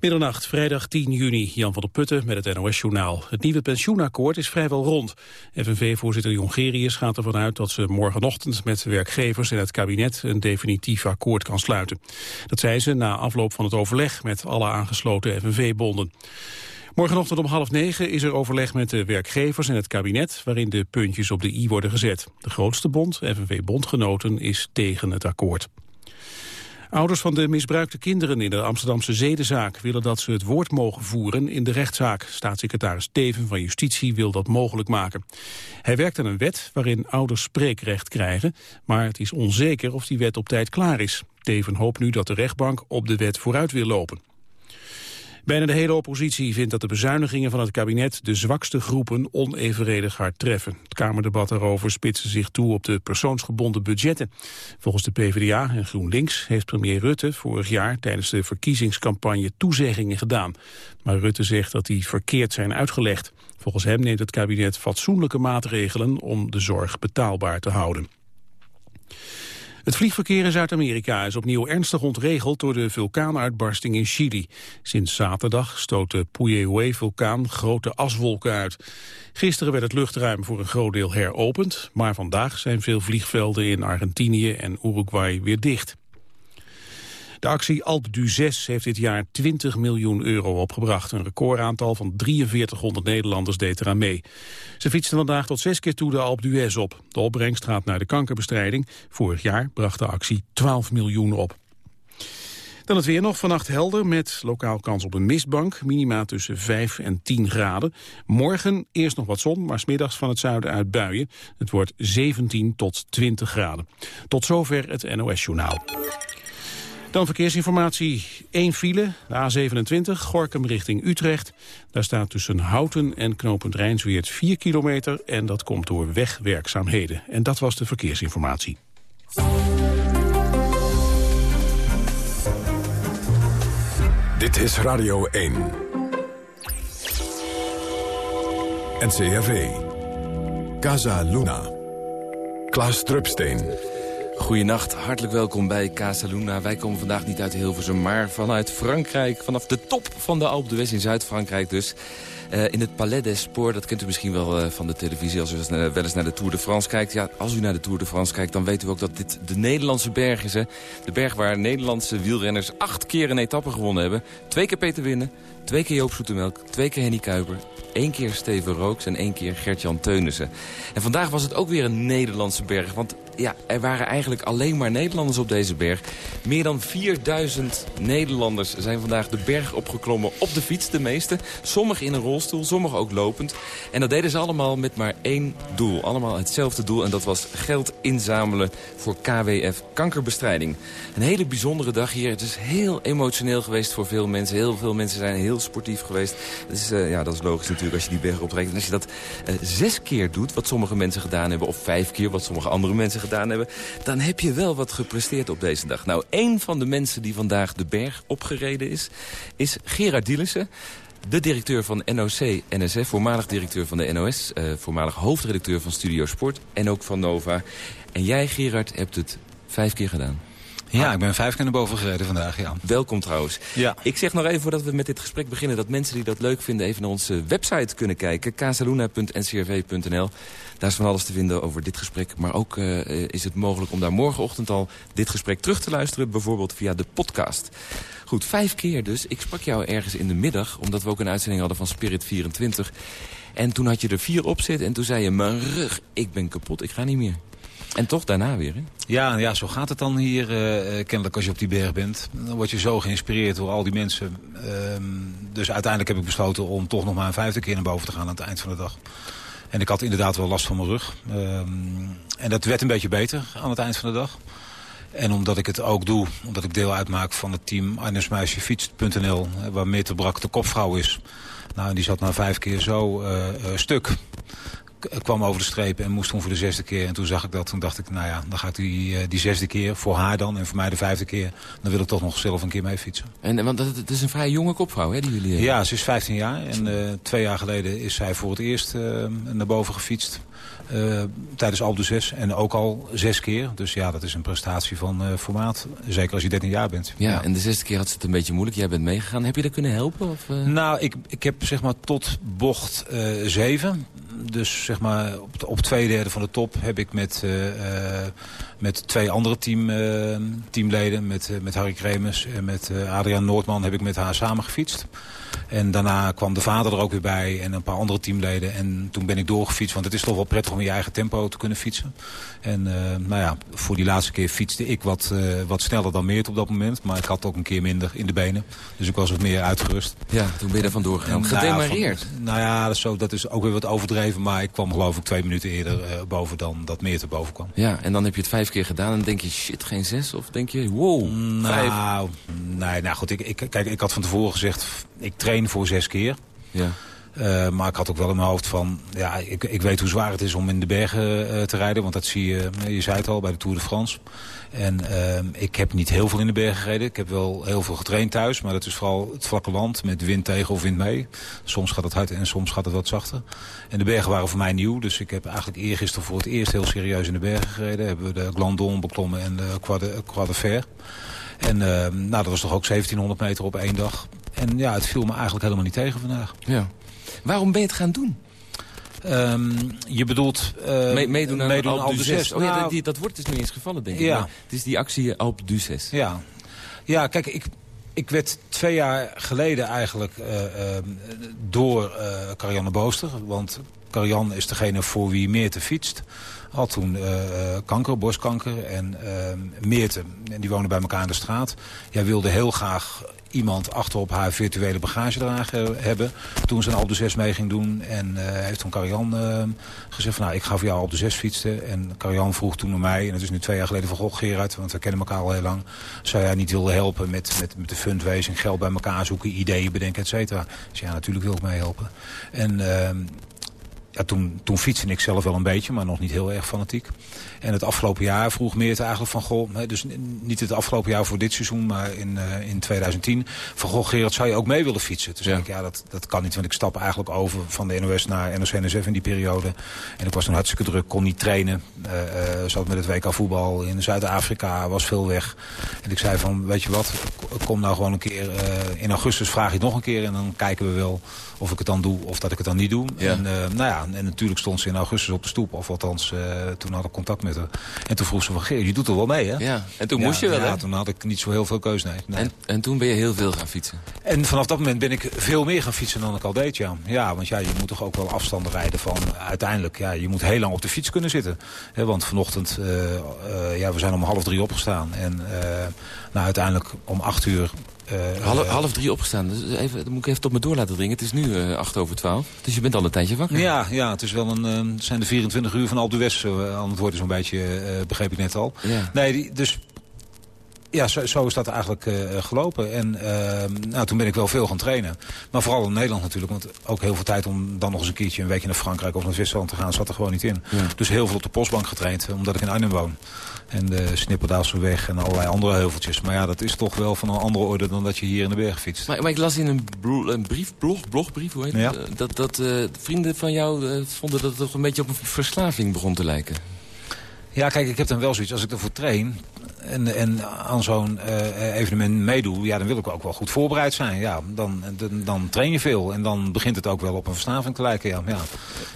Middernacht, vrijdag 10 juni, Jan van der Putten met het NOS-journaal. Het nieuwe pensioenakkoord is vrijwel rond. FNV-voorzitter Jongerius gaat ervan uit dat ze morgenochtend met werkgevers en het kabinet een definitief akkoord kan sluiten. Dat zei ze na afloop van het overleg met alle aangesloten FNV-bonden. Morgenochtend om half negen is er overleg met de werkgevers en het kabinet... waarin de puntjes op de i worden gezet. De grootste bond, FNV-bondgenoten, is tegen het akkoord. Ouders van de misbruikte kinderen in de Amsterdamse zedenzaak willen dat ze het woord mogen voeren in de rechtszaak. Staatssecretaris Teven van Justitie wil dat mogelijk maken. Hij werkt aan een wet waarin ouders spreekrecht krijgen, maar het is onzeker of die wet op tijd klaar is. Teven hoopt nu dat de rechtbank op de wet vooruit wil lopen. Bijna de hele oppositie vindt dat de bezuinigingen van het kabinet de zwakste groepen onevenredig hard treffen. Het Kamerdebat daarover spitste zich toe op de persoonsgebonden budgetten. Volgens de PvdA en GroenLinks heeft premier Rutte vorig jaar tijdens de verkiezingscampagne toezeggingen gedaan. Maar Rutte zegt dat die verkeerd zijn uitgelegd. Volgens hem neemt het kabinet fatsoenlijke maatregelen om de zorg betaalbaar te houden. Het vliegverkeer in Zuid-Amerika is opnieuw ernstig ontregeld door de vulkaanuitbarsting in Chili. Sinds zaterdag stoot de Puyehue-vulkaan grote aswolken uit. Gisteren werd het luchtruim voor een groot deel heropend, maar vandaag zijn veel vliegvelden in Argentinië en Uruguay weer dicht. De actie Alp du 6 heeft dit jaar 20 miljoen euro opgebracht. Een recordaantal van 4300 Nederlanders deed eraan mee. Ze fietsten vandaag tot zes keer toe de Alp d'Huez op. De opbrengst gaat naar de kankerbestrijding. Vorig jaar bracht de actie 12 miljoen op. Dan het weer nog vannacht helder met lokaal kans op een mistbank. Minima tussen 5 en 10 graden. Morgen eerst nog wat zon, maar smiddags van het zuiden uit buien. Het wordt 17 tot 20 graden. Tot zover het NOS-journaal. Dan verkeersinformatie. 1 file, de A27, Gorkum richting Utrecht. Daar staat tussen Houten en knooppunt Rijnsweert 4 kilometer... en dat komt door wegwerkzaamheden. En dat was de verkeersinformatie. Dit is Radio 1. NCRV. Casa Luna. Klaas Drupsteen. Goedenacht, hartelijk welkom bij Casa Luna. Wij komen vandaag niet uit Hilversum, maar vanuit Frankrijk. Vanaf de top van de Alpe d'Huez in Zuid-Frankrijk dus. Uh, in het Palais des Sports, dat kent u misschien wel uh, van de televisie... als u wel eens naar de Tour de France kijkt. Ja, als u naar de Tour de France kijkt, dan weet u ook dat dit de Nederlandse berg is. Hè? De berg waar Nederlandse wielrenners acht keer een etappe gewonnen hebben. Twee keer Peter Winnen, twee keer Joop Zoetemelk, twee keer Henny Kuiper... één keer Steven Rooks en één keer Gert-Jan Teunissen. En vandaag was het ook weer een Nederlandse berg. Want ja, er waren eigenlijk alleen maar Nederlanders op deze berg. Meer dan 4000 Nederlanders zijn vandaag de berg opgeklommen op de fiets, de meeste. Sommigen in een rolstoel, sommigen ook lopend. En dat deden ze allemaal met maar één doel. Allemaal hetzelfde doel en dat was geld inzamelen voor KWF kankerbestrijding. Een hele bijzondere dag hier. Het is heel emotioneel geweest voor veel mensen. Heel veel mensen zijn heel sportief geweest. Dat is, uh, ja, dat is logisch natuurlijk als je die berg optrekt. En als je dat uh, zes keer doet, wat sommige mensen gedaan hebben... of vijf keer, wat sommige andere mensen gedaan hebben... dan heb je wel wat gepresteerd op deze dag. Nou, één van de mensen die vandaag de berg opgereden is... is Gerard Dielissen. De directeur van NOC-NSF, voormalig directeur van de NOS... Uh, voormalig hoofdredacteur van Studio Sport en ook van Nova. En jij, Gerard, hebt het vijf keer gedaan. Ja, ik ben vijf keer naar boven gereden vandaag, ja. Welkom trouwens. Ja. Ik zeg nog even voordat we met dit gesprek beginnen... dat mensen die dat leuk vinden even naar onze website kunnen kijken. casaluna.ncrv.nl Daar is van alles te vinden over dit gesprek. Maar ook uh, is het mogelijk om daar morgenochtend al dit gesprek terug te luisteren. Bijvoorbeeld via de podcast. Goed, vijf keer dus. Ik sprak jou ergens in de middag, omdat we ook een uitzending hadden van Spirit 24. En toen had je er vier op zitten en toen zei je... mijn rug, ik ben kapot, ik ga niet meer. En toch daarna weer, hè? Ja, ja zo gaat het dan hier uh, kennelijk als je op die berg bent. Dan word je zo geïnspireerd door al die mensen. Um, dus uiteindelijk heb ik besloten om toch nog maar een vijfde keer naar boven te gaan aan het eind van de dag. En ik had inderdaad wel last van mijn rug. Um, en dat werd een beetje beter aan het eind van de dag. En omdat ik het ook doe, omdat ik deel uitmaak van het team Arnhemsmeisjefietst.nl... waar Meter Brak de kopvrouw is. Nou, die zat na vijf keer zo stuk kwam over de streep en moest toen voor de zesde keer. En toen zag ik dat, toen dacht ik, nou ja, dan ga ik die, eh, die zesde keer voor haar dan. En voor mij de vijfde keer, dan wil ik toch nog zelf een keer mee fietsen. En, want het is een vrij jonge kopvrouw, hè, die jullie hebben. Ja, ze is 15 jaar. En uh, twee jaar geleden is zij voor het eerst uh, naar boven gefietst. Uh, tijdens Alpe 6 en ook al zes keer. Dus ja, dat is een prestatie van uh, formaat. Zeker als je 13 jaar bent. Ja, ja, en de zesde keer had ze het een beetje moeilijk. Jij bent meegegaan. Heb je dat kunnen helpen? Of, uh... Nou, ik, ik heb zeg maar tot bocht 7 dus zeg maar op, op twee derde van de top heb ik met, met twee andere team, uh, teamleden, met, met Harry Kremers en met Adriaan Noordman, heb ik met haar samen gefietst. En daarna kwam de vader er ook weer bij en een paar andere teamleden. En toen ben ik doorgefietst, want het is toch wel prettig om in je eigen tempo te kunnen fietsen. En uh, nou ja, voor die laatste keer fietste ik wat, uh, wat sneller dan Meert op dat moment. Maar ik had ook een keer minder in de benen. Dus ik was wat meer uitgerust. Ja, toen ben je er vandoor gegaan. Gedemareerd? Nou ja, van, nou ja dat, is zo, dat is ook weer wat overdreven. Maar ik kwam geloof ik twee minuten eerder uh, boven dan dat Meert er boven kwam. Ja, en dan heb je het vijf keer gedaan en denk je shit, geen zes? Of denk je wow, nou, vijf? Nee, nou goed, ik, ik, kijk, ik had van tevoren gezegd, ik train voor zes keer. Ja. Uh, maar ik had ook wel in mijn hoofd van... ja, ik, ik weet hoe zwaar het is om in de bergen uh, te rijden. Want dat zie je, je zei het al, bij de Tour de France. En ik heb niet heel veel in de bergen gereden. Ik heb wel heel veel getraind thuis. Maar dat is vooral het vlakke land met wind tegen of wind mee. Soms gaat het hard en soms gaat het wat zachter. En de bergen waren voor mij nieuw. Dus ik heb eigenlijk eergisteren voor het eerst heel serieus in de bergen gereden. Hebben we de Glandon beklommen en de Croix de Fer. En nou, dat was toch ook 1700 meter op één dag. En ja, het viel me eigenlijk helemaal niet tegen vandaag. Ja. Waarom ben je het gaan doen? Um, je bedoelt... Uh, Me meedoen aan meedoen Alpe d'Huez. Oh ja, Nou, dat, die, dat wordt dus nu eens gevallen, denk ik. Ja. Maar Het is die actie Alpe d'Huez. Ja, ja kijk, ik, ik werd twee jaar geleden eigenlijk uh, uh, door uh, Carianne Booster. Want Carianne is degene voor wie Meerte fietst. Had toen uh, kanker, borstkanker. En uh, Meerte, en die wonen bij elkaar in de straat. Jij wilde heel graag iemand achter op haar virtuele bagagedrager hebben. Toen ze een Alpe 6 mee ging doen. En uh, heeft toen Carian uh, gezegd van nou, ik ga voor jou de 6 fietsen. En Carian vroeg toen naar mij, en het is nu twee jaar geleden van Goh Gerard, want we kennen elkaar al heel lang. Zou jij niet willen helpen met, met, met de fundraising, geld bij elkaar zoeken, ideeën bedenken, et cetera. Dus ja, natuurlijk wil ik meehelpen. En uh, ja, toen, toen fietste ik zelf wel een beetje, maar nog niet heel erg fanatiek. En het afgelopen jaar vroeg Meert eigenlijk van... Goh, dus niet het afgelopen jaar voor dit seizoen, maar in, uh, in 2010... van Goh, Gerard, zou je ook mee willen fietsen? Toen zei ik, ja, dat, dat kan niet, want ik stap eigenlijk over van de NOS naar NOC-NSF in die periode. En ik was toen hartstikke druk, kon niet trainen. Uh, uh, zat met het WK voetbal in Zuid-Afrika, was veel weg. En ik zei van, weet je wat, kom nou gewoon een keer... in augustus vraag je het nog een keer en dan kijken we wel of ik het dan doe of dat ik het dan niet doe. Ja. En, nou ja, en natuurlijk stond ze in augustus op de stoep, of althans, toen had ik contact met haar. En toen vroeg ze van, Geer, je doet er wel mee, hè? Ja, en toen ja, moest je wel, ja, hè? toen had ik niet zo heel veel keus, nee. nee. En, en toen ben je heel veel gaan fietsen? En vanaf dat moment ben ik veel meer gaan fietsen dan ik al deed, ja. Ja, want ja, je moet toch ook wel afstanden rijden van... uiteindelijk, ja, je moet heel lang op de fiets kunnen zitten. Want vanochtend, uh, uh, ja, we zijn om half drie opgestaan. En uh, nou, uiteindelijk om acht uur uh, half, half, drie opgestaan. Dus even, dan moet ik even tot me door laten dringen. Het is nu uh, acht over twaalf. Dus je bent al een tijdje wakker. Ja, ja het, is wel een, uh, het zijn de 24 uur van Alpe d'Huez aan het worden zo'n beetje, begreep ik net al. Ja. Nee, die, dus ja, zo, zo, is dat eigenlijk uh, gelopen. En uh, nou, toen ben ik wel veel gaan trainen. Maar vooral in Nederland natuurlijk. Want ook heel veel tijd om dan nog eens een keertje een weekje naar Frankrijk of naar Zwitserland te gaan, zat er gewoon niet in. Ja. Dus heel veel op de postbank getraind, omdat ik in Arnhem woon. En de Snipperdaalse weg en allerlei andere heuveltjes. Maar ja, dat is toch wel van een andere orde dan dat je hier in de berg fietst. Maar, maar ik las in een, een brief, blog, blogbrief, hoe heet ja. het? Dat, dat uh, vrienden van jou vonden dat het toch een beetje op een verslaving begon te lijken. Ja, kijk, ik heb dan wel zoiets. Als ik ervoor train en, en aan zo'n uh, evenement meedoe... ja, dan wil ik ook wel goed voorbereid zijn. Ja, dan, dan, dan train je veel. En dan begint het ook wel op een verslaving te lijken. Ja,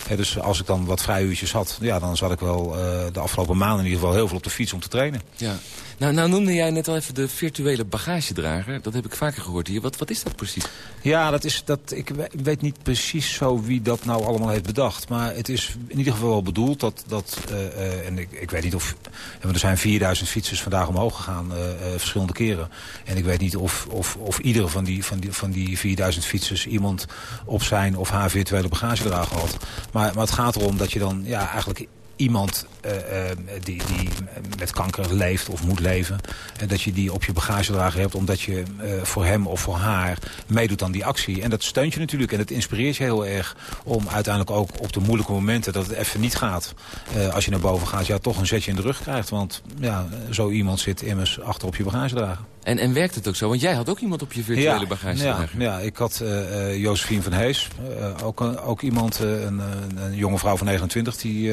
ja. dus als ik dan wat vrijuurtjes had... ja, dan zat ik wel uh, de afgelopen maanden in ieder geval heel veel op de fiets om te trainen. Ja. Nou, nou noemde jij net al even de virtuele bagagedrager. Dat heb ik vaker gehoord hier. Wat, wat is dat precies? Ja, dat is, dat, ik weet niet precies zo wie dat nou allemaal heeft bedacht. Maar het is in ieder geval wel bedoeld dat... dat uh, uh, en ik, ik weet niet of... Er zijn 4000 fietsers vandaag omhoog gegaan, uh, verschillende keren. En ik weet niet of, of, of iedere van die, van, die, van die 4000 fietsers... iemand op zijn of haar virtuele bagagedrager had. Maar, maar het gaat erom dat je dan ja, eigenlijk iemand die, die met kanker leeft of moet leven... en dat je die op je bagagedrager hebt omdat je voor hem of voor haar meedoet aan die actie. En dat steunt je natuurlijk en dat inspireert je heel erg... om uiteindelijk ook op de moeilijke momenten dat het even niet gaat... als je naar boven gaat, ja, toch een zetje in de rug krijgt. Want ja, zo iemand zit immers achter op je bagagedrager. En, en werkt het ook zo? Want jij had ook iemand op je virtuele bagage. Ja, ja, ik had uh, Josephine van Hees. Uh, ook, ook iemand, een, een, jonge vrouw van 29... die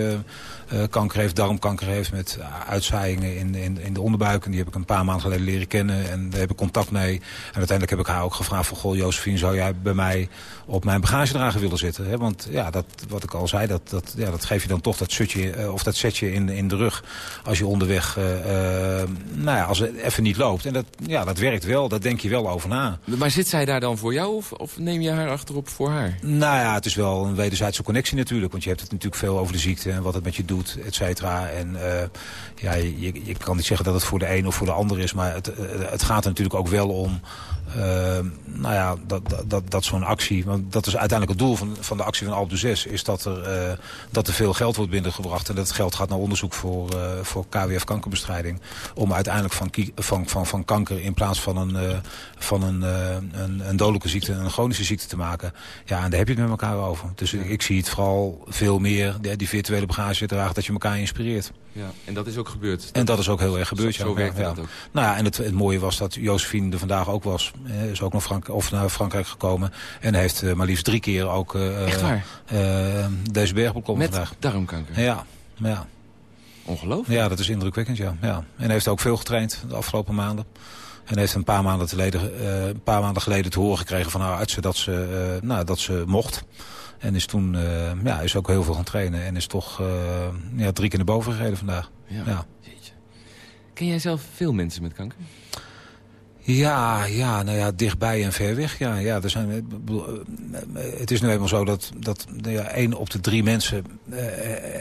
kanker heeft, darmkanker heeft... met uitzaaiingen in, in, in de onderbuik. En die heb ik een paar maanden geleden leren kennen. En daar heb ik contact mee. En uiteindelijk heb ik haar ook gevraagd van... Goh, Josephine, zou jij bij mij op mijn bagagedrager willen zitten? Hè? Want ja, dat, wat ik al zei, dat, dat, ja, dat geef je dan toch dat, sutje, of dat setje in, in de rug... als je onderweg, nou ja, als het even niet loopt. En dat, ja, dat werkt wel. Daar denk je wel over na. Maar zit zij daar dan voor jou of, of neem je haar achterop voor haar? Nou ja, het is wel een wederzijdse connectie natuurlijk. Want je hebt het natuurlijk veel over de ziekte en wat het met je doet, et cetera. En uh, ja, je, je kan niet zeggen dat het voor de een of voor de ander is. Maar het, het gaat er natuurlijk ook wel om uh, nou ja, dat, dat, dat zo'n actie, want dat is uiteindelijk het doel van, van de actie van Alpe 6, is dat er, uh, dat er veel geld wordt binnengebracht. En dat geld gaat naar onderzoek voor, uh, voor KWF kankerbestrijding. Om uiteindelijk van, van, van, van kanker in plaats van een, van een, een, een dodelijke ziekte een chronische ziekte te maken. Ja, en daar heb je het met elkaar over. Dus ik, ik zie het vooral veel meer, die, die virtuele bagage dragen, dat je elkaar inspireert. Ja, en dat is ook gebeurd. En dat is ook heel erg gebeurd. Zo, zo ja. werkt dat ook. Nou ja, en het, het mooie was dat Josephine er vandaag ook was. Hij is ook naar, Frank of naar Frankrijk gekomen. En heeft uh, maar liefst drie keer ook uh, Echt waar? Deze berg beklommen Met vandaag. darmkanker? Ja, ja. Ongelooflijk. Ja, dat is indrukwekkend, ja. ja. En heeft ook veel getraind de afgelopen maanden. En heeft een paar maanden, geleden, een paar maanden geleden te horen gekregen van haar artsen dat ze, nou, dat ze mocht. En is toen uh, ja, is ook heel veel gaan trainen. En is toch ja, drie keer naar boven gereden vandaag. Ja. ja. Ken jij zelf veel mensen met kanker? Ja, ja, nou ja, dichtbij en ver weg. Ja, ja, er zijn, het is nu eenmaal zo dat, dat nou ja, één op de drie mensen uh,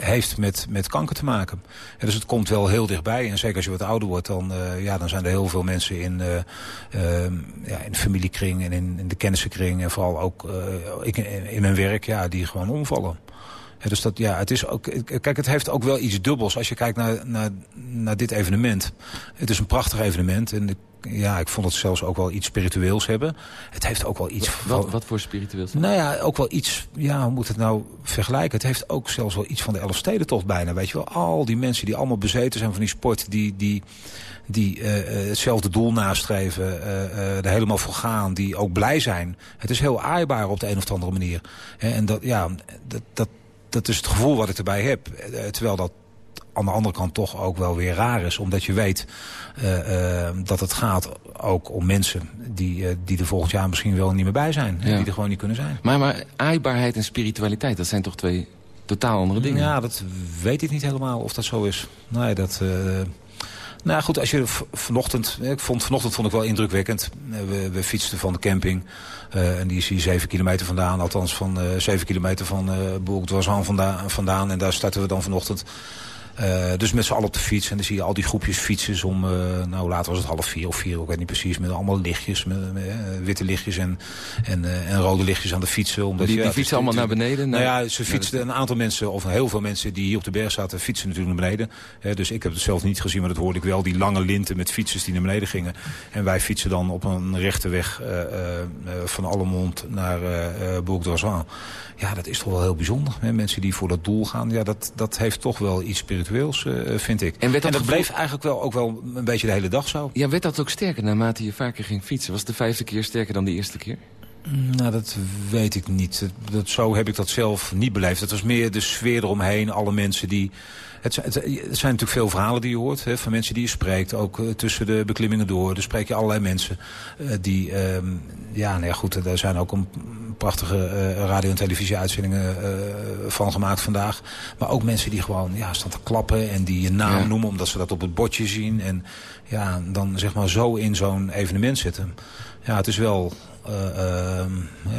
heeft met, met kanker te maken. Ja, dus het komt wel heel dichtbij. En zeker als je wat ouder wordt, dan, ja, dan zijn er heel veel mensen in, uh, ja, in de familiekring en in, in de kennissenkring. En vooral ook ik, in, in mijn werk, ja, die gewoon omvallen. Ja, dus dat, ja, het is ook, kijk, het heeft ook wel iets dubbels als je kijkt naar, naar, naar dit evenement. Het is een prachtig evenement en ik, ja, ik vond het zelfs ook wel iets spiritueels hebben. Het heeft ook wel iets... Wat, wat, wat voor spiritueels? Nou ja, ook wel iets... Ja, hoe moet het nou vergelijken? Het heeft ook zelfs wel iets van de Elfstedentocht bijna. Weet je wel, al die mensen die allemaal bezeten zijn van die sport... die, die, die uh, hetzelfde doel nastreven, uh, uh, er helemaal voor gaan... die ook blij zijn. Het is heel aaibaar op de een of andere manier. En dat, ja, dat, dat, dat is het gevoel wat ik erbij heb. Terwijl dat aan de andere kant toch ook wel weer raar is. Omdat je weet uh, uh, dat het gaat ook om mensen die, uh, die er volgend jaar misschien wel niet meer bij zijn. Ja. Die er gewoon niet kunnen zijn. Maar, maar aaibaarheid en spiritualiteit, dat zijn toch twee totaal andere dingen? Ja, dat weet ik niet helemaal of dat zo is. Nee, dat... Nou goed, als je vanochtend, ik vond, vanochtend vond ik wel indrukwekkend. We, we fietsten van de camping. Uh, en die is hier zeven kilometer vandaan. Althans van uh, zeven kilometer van uh, Bourg-d'Oisan vandaan, vandaan. En daar starten we dan vanochtend. Uh, dus met z'n allen op de fiets. En dan zie je al die groepjes fietsers om, uh, nou later was het half vier of vier, ik weet niet precies. Met allemaal lichtjes, met, met uh, witte lichtjes en, en, en, rode lichtjes aan de fietsen. Omdat, die, fietsen allemaal naar beneden? Nou ja, ze fietsten, een aantal mensen, of heel veel mensen die hier op de berg zaten, fietsen natuurlijk naar beneden. dus ik heb het zelf niet gezien, maar dat hoorde ik wel. Die lange linten met fietsers die naar beneden gingen. En wij fietsen dan op een rechte weg van Allemond naar uh, Bourg-d'Oisan. Ja, dat is toch wel heel bijzonder. Hè? Mensen die voor dat doel gaan, ja, dat, dat heeft toch wel iets spiritueels, uh, vind ik. En, werd dat, en dat bleef eigenlijk wel, ook wel een beetje de hele dag zo. Ja, werd dat ook sterker naarmate je vaker ging fietsen? Was de vijfde keer sterker dan de eerste keer? Nou, dat weet ik niet. Dat, zo heb ik dat zelf niet beleefd. Het was meer de sfeer eromheen, alle mensen die... Het, het, het zijn natuurlijk veel verhalen die je hoort, hè, van mensen die je spreekt. Ook uh, tussen de beklimmingen door. Dan spreek je allerlei mensen uh, die... Uh, ja, nou ja, goed, er zijn ook een prachtige radio- en televisie-uitzendingen van gemaakt vandaag. Maar ook mensen die gewoon ja, staan te klappen en die je naam ja. noemen... omdat ze dat op het bordje zien. En ja, dan zeg maar zo in zo'n evenement zitten. Ja, het is wel... Uh,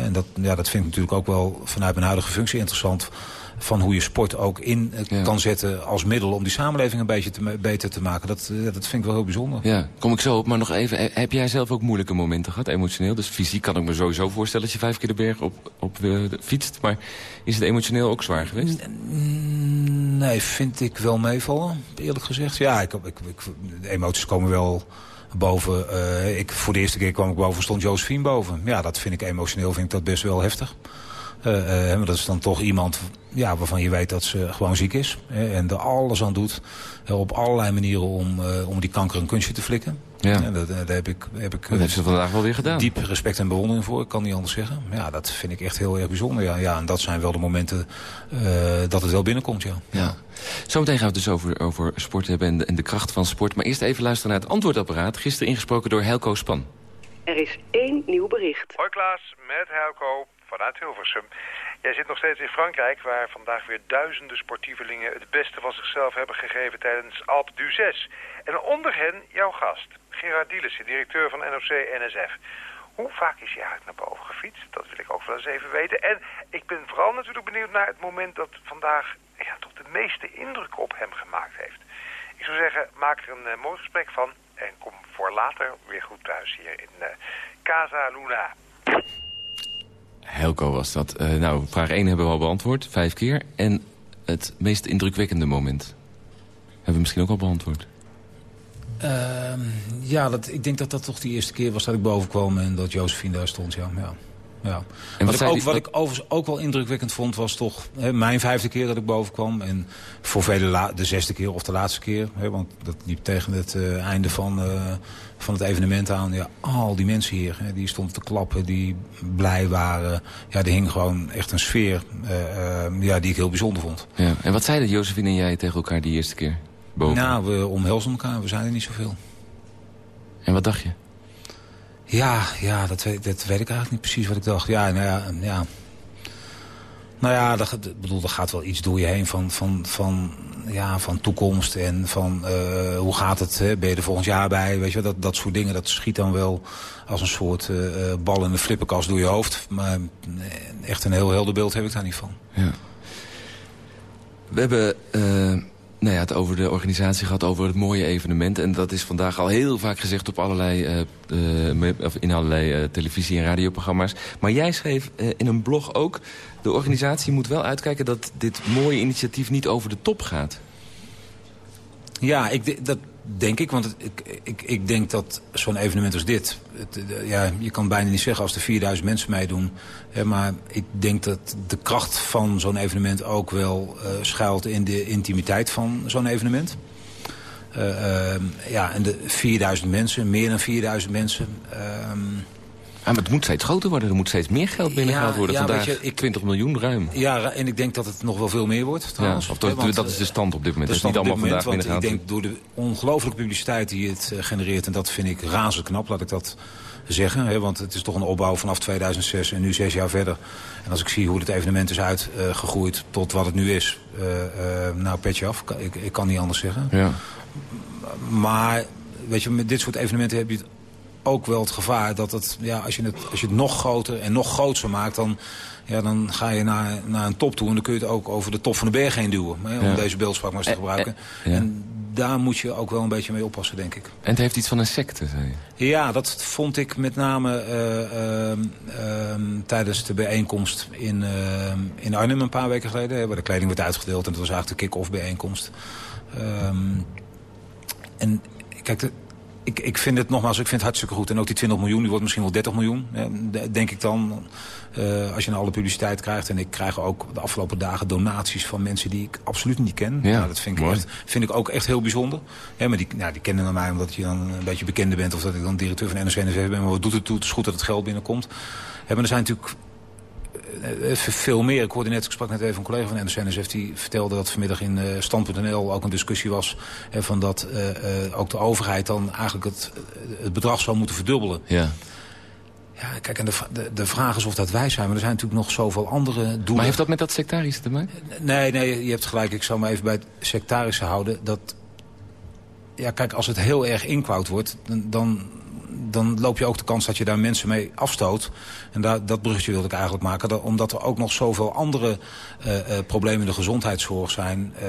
en dat, ja, dat vind ik natuurlijk ook wel vanuit mijn huidige functie interessant van hoe je sport ook in ja. kan zetten als middel om die samenleving een beetje te, beter te maken. Dat, dat vind ik wel heel bijzonder. Ja, kom ik zo op. Maar nog even, heb jij zelf ook moeilijke momenten gehad, emotioneel? Dus fysiek kan ik me sowieso voorstellen dat je vijf keer de berg op, op uh, fietst. Maar is het emotioneel ook zwaar geweest? Nee, vind ik wel meevallen, eerlijk gezegd. Ja, ik, ik, ik, de emoties komen wel boven. Uh, ik, voor de eerste keer kwam ik boven, stond Josephine boven. Ja, dat vind ik emotioneel, vind ik dat best wel heftig. Uh, uh, dat is dan toch iemand ja, waarvan je weet dat ze gewoon ziek is. en er alles aan doet. op allerlei manieren om, om die kanker een kunstje te flikken. Ja. En dat, dat, heb ik, heb ik dat heeft ze vandaag wel weer gedaan. Diep respect en bewondering voor, ik kan niet anders zeggen. Ja, dat vind ik echt heel erg bijzonder. Ja, ja en dat zijn wel de momenten dat het wel binnenkomt, ja. ja. Zometeen gaan we het dus over, over sport hebben en de, en de kracht van sport. Maar eerst even luisteren naar het antwoordapparaat. Gisteren ingesproken door Helco Span. Er is één nieuw bericht. Hoi Klaas, met Helco vanuit Hilversum. Jij zit nog steeds in Frankrijk, waar vandaag weer duizenden sportievelingen het beste van zichzelf hebben gegeven tijdens Alpe d'Huez. En onder hen jouw gast, Gerard Dielissen, directeur van NOC-NSF. Hoe vaak is hij eigenlijk naar boven gefietst? Dat wil ik ook wel eens even weten. En ik ben vooral natuurlijk benieuwd naar het moment dat vandaag ja, toch de meeste indruk op hem gemaakt heeft. Ik zou zeggen, maak er een uh, mooi gesprek van en kom voor later weer goed thuis hier in uh, Casa Luna. Helco was dat. Uh, nou, vraag 1 hebben we al beantwoord, vijf keer. En het meest indrukwekkende moment hebben we misschien ook al beantwoord. Uh, ja, dat, ik denk dat dat toch die eerste keer was dat ik boven kwam en dat Josephine daar stond. Ja, ja. Ja. En wat, ik ook, wat ik overigens ook wel indrukwekkend vond was toch hè, mijn vijfde keer dat ik boven kwam. En voor velen de zesde keer of de laatste keer. Hè, want dat liep tegen het uh, einde van, uh, van het evenement aan. Ja, al die mensen hier, hè, die stonden te klappen, die blij waren. Ja, er hing gewoon echt een sfeer uh, ja, die ik heel bijzonder vond. Ja. En wat zeiden Josephine en jij tegen elkaar die eerste keer boven? Nou, we omhelzen elkaar, we zeiden niet zoveel. En wat dacht je? Ja, ja dat, weet, dat weet ik eigenlijk niet precies wat ik dacht. Ja, nou ja, ja. Nou ja, dat, bedoel, er gaat wel iets door je heen van, van, van, ja, van toekomst en van uh, hoe gaat het, hè? ben je er volgend jaar bij, weet je dat, dat soort dingen, dat schiet dan wel als een soort uh, bal in de flipperkast door je hoofd. Maar echt een heel helder beeld heb ik daar niet van. Ja. We hebben... nou ja, het over de organisatie gehad, over het mooie evenement. En dat is vandaag al heel vaak gezegd op allerlei, uh, of in allerlei uh, televisie- en radioprogramma's. Maar jij schreef in een blog ook... de organisatie moet wel uitkijken dat dit mooie initiatief niet over de top gaat. Ja, ik, dat, denk ik. Want ik, ik, ik denk dat zo'n evenement als dit... Het, ja, je kan bijna niet zeggen als er 4000 mensen meedoen. Hè, maar ik denk dat de kracht van zo'n evenement ook wel uh, schuilt... in de intimiteit van zo'n evenement. Uh, uh, ja, en de 4000 mensen, meer dan 4000 mensen... Ehm, maar het moet steeds groter worden. Er moet steeds meer geld binnengehaald worden. Ja, Vandaag je, ik, 20 miljoen ruim. Ja, en ik denk dat het nog wel veel meer wordt trouwens. Ja, of dat, dat is de stand op dit moment. Dat is niet allemaal vandaag want Ik denk door de ongelooflijke publiciteit die het uh, genereert... en dat vind ik razend knap, laat ik dat zeggen. Hè, want het is toch een opbouw vanaf 2006 en nu zes jaar verder. En als ik zie hoe het evenement is uitgegroeid uh, tot wat het nu is... Uh, nou, petje af. Ik, ik kan niet anders zeggen. Ja. Maar weet je, met dit soort evenementen heb je het ook wel het gevaar dat het, ja, als, je het, als je het nog groter en nog groter maakt... dan, ja, dan ga je naar, naar een top toe en dan kun je het ook over de top van de berg heen duwen. Hè, om deze beeldspraak maar eens te gebruiken. En daar moet je ook wel een beetje mee oppassen, denk ik. En het heeft iets van een secte, zei je? Ja, dat vond ik met name uh, uh, tijdens de bijeenkomst in, ehm, in Arnhem een paar weken geleden. waar de kleding werd uitgedeeld en dat was eigenlijk de kick-off bijeenkomst. Ehm, en kijk, ik, ik vind het nogmaals, ik vind het hartstikke goed. En ook die 20 miljoen, die wordt misschien wel 30 miljoen, denk ik dan. Uh, als je naar alle publiciteit krijgt. En ik krijg ook de afgelopen dagen donaties van mensen die ik absoluut niet ken. Ja, nou, dat vind ik, echt, vind ik ook echt heel bijzonder. Ja, maar die, nou, die kennen mij omdat je dan een beetje bekende bent. Of dat ik dan directeur van NRC ben. Maar wat doet het toe? Het is goed dat het geld binnenkomt. Ja, maar er zijn natuurlijk veel meer. Ik hoorde net, ik sprak net even een collega van NSNSF... die vertelde dat vanmiddag in uh, Stand.nl ook een discussie was... Hè, van dat uh, ook de overheid dan eigenlijk het, het bedrag zou moeten verdubbelen. Ja. Ja, kijk, en de, de, de, vraag is of dat wij zijn. Maar er zijn natuurlijk nog zoveel andere doelen. Maar heeft dat met dat sectarische te maken? Nee, nee, je hebt gelijk. Ik zou me even bij het sectarische houden. Dat, ja, kijk, als het heel erg inkwouwd wordt... dan, dan loop je ook de kans dat je daar mensen mee afstoot. En dat bruggetje wilde ik eigenlijk maken. Dat, omdat er ook nog zoveel andere uh, uh, problemen in de gezondheidszorg zijn... Uh,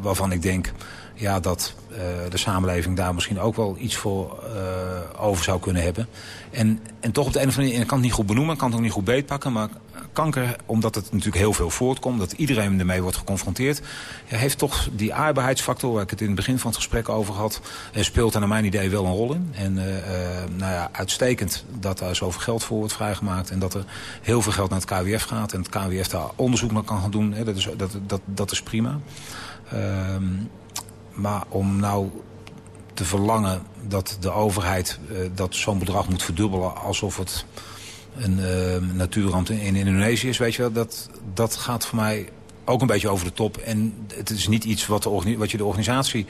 waarvan ik denk ja, dat de samenleving daar misschien ook wel iets voor over zou kunnen hebben. En, en toch op de een of andere manier, ik kan het niet goed benoemen, ik kan het ook niet goed beetpakken... maar kanker, omdat het natuurlijk heel veel voortkomt... dat iedereen ermee wordt geconfronteerd... Ja, heeft toch die aardbaarheidsfactor, waar ik het in het begin van het gesprek over had... Uh, speelt daar naar mijn idee wel een rol in. En nou ja, uitstekend dat daar zoveel geld voor wordt vrijgemaakt... en dat er heel veel geld naar het KWF gaat... en het KWF daar onderzoek naar kan gaan doen, hè, dat, is, dat, dat, dat is prima. Ehm, maar om nou te verlangen dat de overheid dat zo'n bedrag moet verdubbelen... alsof het een uh, natuurramp in, in, Indonesië is, weet je wel... Dat, dat gaat voor mij ook een beetje over de top. En het is niet iets wat, de, wat je de organisatie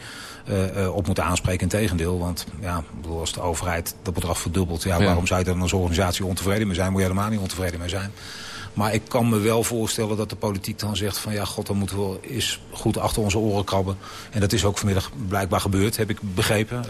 uh, op moet aanspreken. in tegendeel, want ja, bedoel, als de overheid dat bedrag verdubbelt... Ja, ja. waarom zou je dan als organisatie ontevreden mee zijn? Moet je helemaal niet ontevreden mee zijn. Maar ik kan me wel voorstellen dat de politiek dan zegt van... ja, god, dan moeten we eens goed achter onze oren krabben. En dat is ook vanmiddag blijkbaar gebeurd, heb ik begrepen.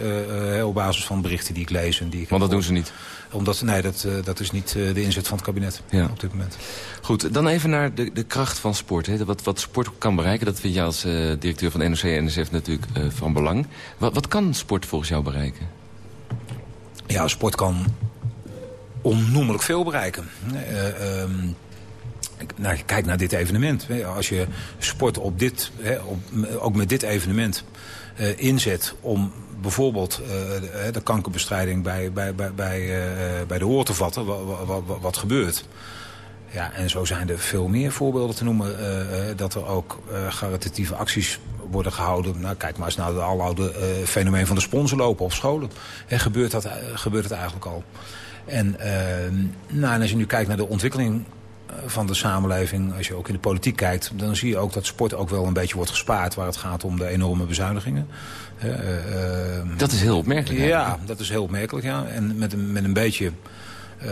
Uh, op basis van berichten die ik lees. En die ik Want dat doen ze niet? Omdat, nee, dat, uh, dat is niet de inzet van het kabinet ja. op dit moment. Goed, dan even naar de, de kracht van sport. Hè. Wat, wat sport kan bereiken, dat vind jij als directeur van NOC en NSF natuurlijk van belang. Wat, wat kan sport volgens jou bereiken? Ja, sport kan onnoemelijk veel bereiken. Um, nou, kijk naar dit evenement. Als je sport op dit, ook met dit evenement uh, inzet om bijvoorbeeld uh, de, kankerbestrijding bij, bij, bij, bij, bij de oor te vatten, wat, gebeurt. Ja, en zo zijn er veel meer voorbeelden te noemen. dat er ook caritatieve acties worden gehouden. Nou, kijk maar eens naar de aloude fenomeen van de sponsorlopen op scholen. En gebeurt, dat, gebeurt het eigenlijk al. En, nou, en als je nu kijkt naar de ontwikkeling van de samenleving, als je ook in de politiek kijkt... dan zie je ook dat sport ook wel een beetje wordt gespaard... waar het gaat om de enorme bezuinigingen. Uh, uh, dat is heel opmerkelijk. Ja, dat is heel opmerkelijk, ja. En met een, met een beetje... Uh,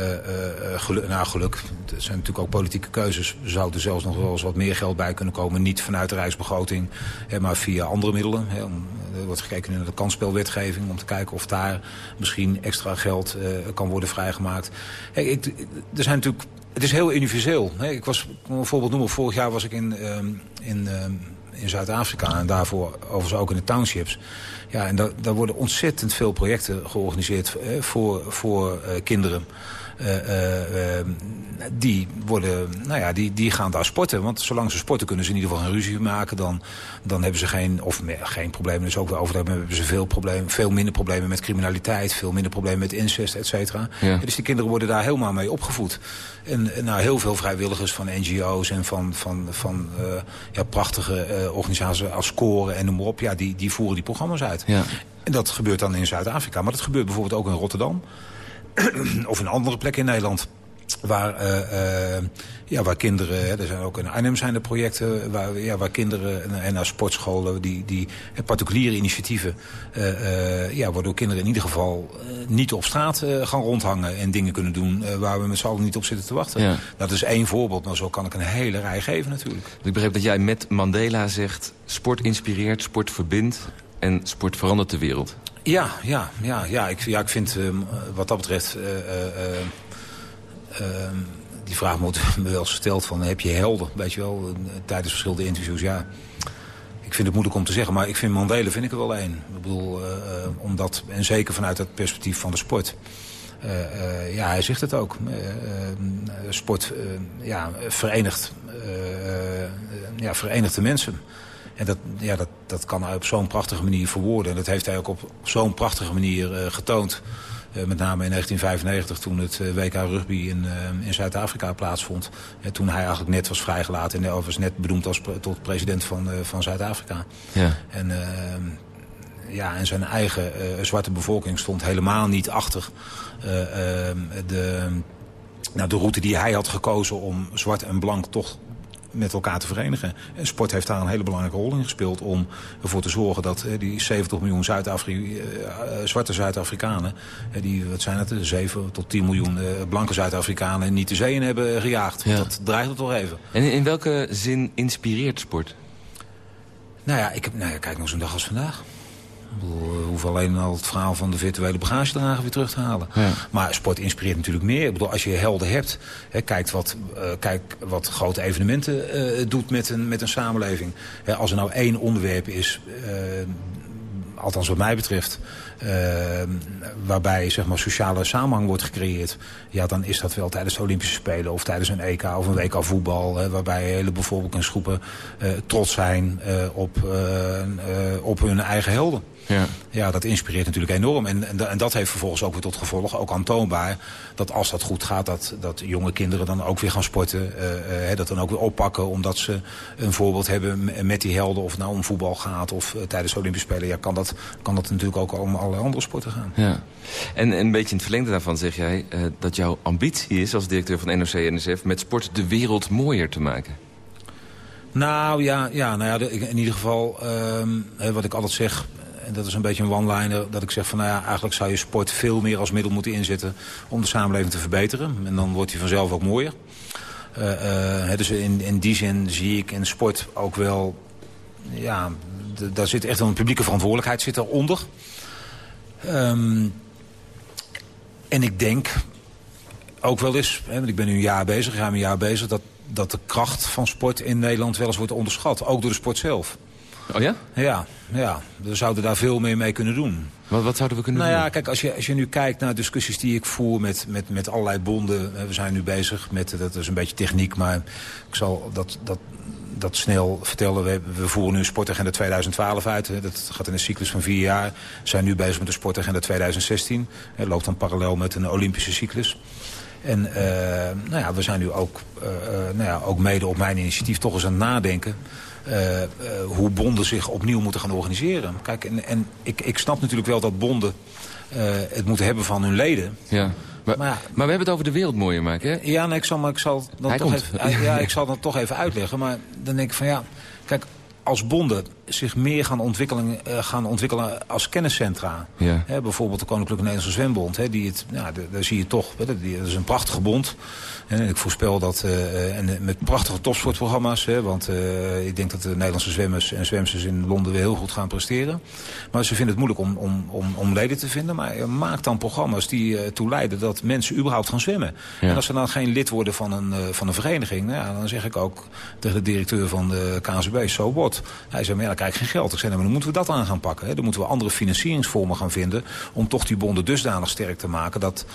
geluk, nou, geluk. Het zijn natuurlijk ook politieke keuzes. Er zou er zelfs nog wel eens wat meer geld bij kunnen komen. Niet vanuit de rijksbegroting, hè, maar via andere middelen. Hè. Er wordt gekeken naar de kansspelwetgeving... om te kijken of daar misschien extra geld kan worden vrijgemaakt. Hey, ik, er zijn natuurlijk het is heel universeel. Ik was, een voorbeeld noemen, vorig jaar was ik in, ehm, in, ehm, in Zuid-Afrika en daarvoor overigens ook in de townships. Ja, en daar, daar worden ontzettend veel projecten georganiseerd voor, voor uh, kinderen. Uh, uh, die, worden, nou ja, die, die gaan daar sporten. Want zolang ze sporten kunnen ze in ieder geval een ruzie maken. Dan, dan hebben ze geen, of meer, geen problemen, dus ook wel over hebben ze veel, problemen, veel minder problemen met criminaliteit. Veel minder problemen met incest, et cetera. Ja. Dus die kinderen worden daar helemaal mee opgevoed. En nou, heel veel vrijwilligers van NGO's en van, van, van uh, ja, prachtige uh, organisaties als Scoren en noem maar op. Ja, die, die voeren die programma's uit. Ja. En dat gebeurt dan in Zuid-Afrika. Maar dat gebeurt bijvoorbeeld ook in Rotterdam. of in andere plekken in Nederland. Waar, uh, uh, ja, waar kinderen, hè, er zijn ook in Arnhem zijn er projecten waar, ja, waar kinderen en naar sportscholen, die, die particuliere initiatieven, uh, ja, waardoor kinderen in ieder geval niet op straat gaan rondhangen en dingen kunnen doen waar we met z'n allen niet op zitten te wachten. Ja. Dat is één voorbeeld, maar zo kan ik een hele rij geven natuurlijk. Ik begreep dat jij met Mandela zegt, sport inspireert, sport verbindt en sport verandert de wereld. Ja, ja, ja, ja. Ik, ja, ik vind uh, wat dat betreft... Uh, uh, die vraag moet me wel gesteld van... heb je helden, weet je wel, tijdens verschillende interviews. Ja, ik vind het moeilijk om te zeggen, maar ik vind Mandela vind ik er wel één. Ik bedoel, omdat, en zeker vanuit het perspectief van de sport... ja, hij zegt het ook. sport ja, verenigt, ja, verenigt de mensen. En dat, ja, dat, dat kan hij op zo'n prachtige manier verwoorden. En dat heeft hij ook op zo'n prachtige manier uh, getoond. Uh, met name in 1995 toen het uh, WK rugby in, in Zuid-Afrika plaatsvond. En toen hij eigenlijk net was vrijgelaten en was net benoemd als tot president van, van Zuid-Afrika. Ja. En, ja, en zijn eigen zwarte bevolking stond helemaal niet achter de, nou, de route die hij had gekozen om zwart en blank toch met elkaar te verenigen. En sport heeft daar een hele belangrijke rol in gespeeld... om ervoor te zorgen dat die 70 miljoen Zuid uh, zwarte Zuid-Afrikanen... die, wat zijn het, 7 tot 10 miljoen blanke Zuid-Afrikanen... niet de zee in hebben gejaagd. Ja. Dat dreigt het toch even. En in welke zin inspireert sport? Nou ja, ik heb, nou ja kijk nog zo'n dag als vandaag. We hoeven alleen al het verhaal van de virtuele bagagedrager weer terug te halen. Ja. Maar sport inspireert natuurlijk meer. Ik bedoel, als je helden hebt, hè, kijk, wat, uh, kijk wat grote evenementen uh, doet met een, met een samenleving. Hè, als er nou één onderwerp is, uh, althans wat mij betreft... waarbij zeg maar, sociale samenhang wordt gecreëerd... ja, dan is dat wel tijdens de Olympische Spelen of tijdens een EK of een WK voetbal... Hè, waarbij hele bevolkingsgroepen trots zijn op, op hun eigen helden. Ja. ja, dat inspireert natuurlijk enorm. En, en, en, dat heeft vervolgens ook weer tot gevolg, ook aantoonbaar... dat als dat goed gaat, dat, dat jonge kinderen dan ook weer gaan sporten. Uh, uh, dat dan ook weer oppakken, omdat ze een voorbeeld hebben met die helden... of het nou om voetbal gaat of uh, tijdens de Olympische Spelen... Ja, kan, dat, kan dat natuurlijk ook om alle andere sporten gaan. Ja. En, en een beetje in het verlengde daarvan zeg jij... dat jouw ambitie is als directeur van NOC-NSF... met sport de wereld mooier te maken. Nou ja, ja, nou ja in ieder geval, uh, wat ik altijd zeg en dat is een beetje een one-liner, dat ik zeg van nou ja, eigenlijk zou je sport veel meer als middel moeten inzetten om de samenleving te verbeteren. En dan wordt hij vanzelf ook mooier. Uh, uh, dus in, in die zin zie ik in sport ook wel, ja, daar zit echt een publieke verantwoordelijkheid zit eronder. Um, en ik denk ook wel eens, hè, want ik ben nu een jaar bezig, ruim een jaar bezig, dat, dat de kracht van sport in Nederland wel eens wordt onderschat. Ook door de sport zelf. Oh ja? Ja, ja. We zouden daar veel meer mee kunnen doen. Wat, wat zouden we kunnen nou doen? Nou ja, kijk, als je, als je nu kijkt naar discussies die ik voer met, met, met allerlei bonden. We zijn nu bezig met, dat is een beetje techniek, maar ik zal dat, dat, dat snel vertellen. We, we voeren nu sportagenda 2012 uit. Dat gaat in een cyclus van vier jaar. We zijn nu bezig met de sportagenda 2016. Het loopt dan parallel met een Olympische cyclus. En uh, nou ja, we zijn nu ook, uh, nou ja, ook mede op mijn initiatief toch eens aan het nadenken... Uh, uh, hoe bonden zich opnieuw moeten gaan organiseren. Kijk, en, en ik, ik snap natuurlijk wel dat bonden uh, het moeten hebben van hun leden. Ja. Maar, maar, maar, we hebben het over de wereld mooier maken, hè? Ja, nee, ik zal, maar ik zal, dan toch even, ja, ik zal dat toch even uitleggen. Maar dan denk ik van ja, kijk, als bonden zich meer gaan ontwikkelen, uh, gaan ontwikkelen als kenniscentra. Ja. Bijvoorbeeld de Koninklijke Nederlandse Zwembond. Hè, die het, ja, daar zie je toch, dat is een prachtige bond. En ik voorspel dat, uh, en met prachtige topsportprogramma's. Want uh, ik denk dat de Nederlandse zwemmers en zwemsters in Londen weer heel goed gaan presteren. Maar ze vinden het moeilijk om, om, om, om leden te vinden. Maar maak dan programma's die ertoe leiden dat mensen überhaupt gaan zwemmen. Ja. En als ze dan geen lid worden van een, van een vereniging. Nou dan zeg ik ook tegen de directeur van de KNZB, so what. Hij zegt, maar ja, ik geen geld. Ik zei, nou, maar dan moeten we dat aan gaan pakken. Hè. Dan moeten we andere financieringsvormen gaan vinden. Om toch die bonden dusdanig sterk te maken. Dat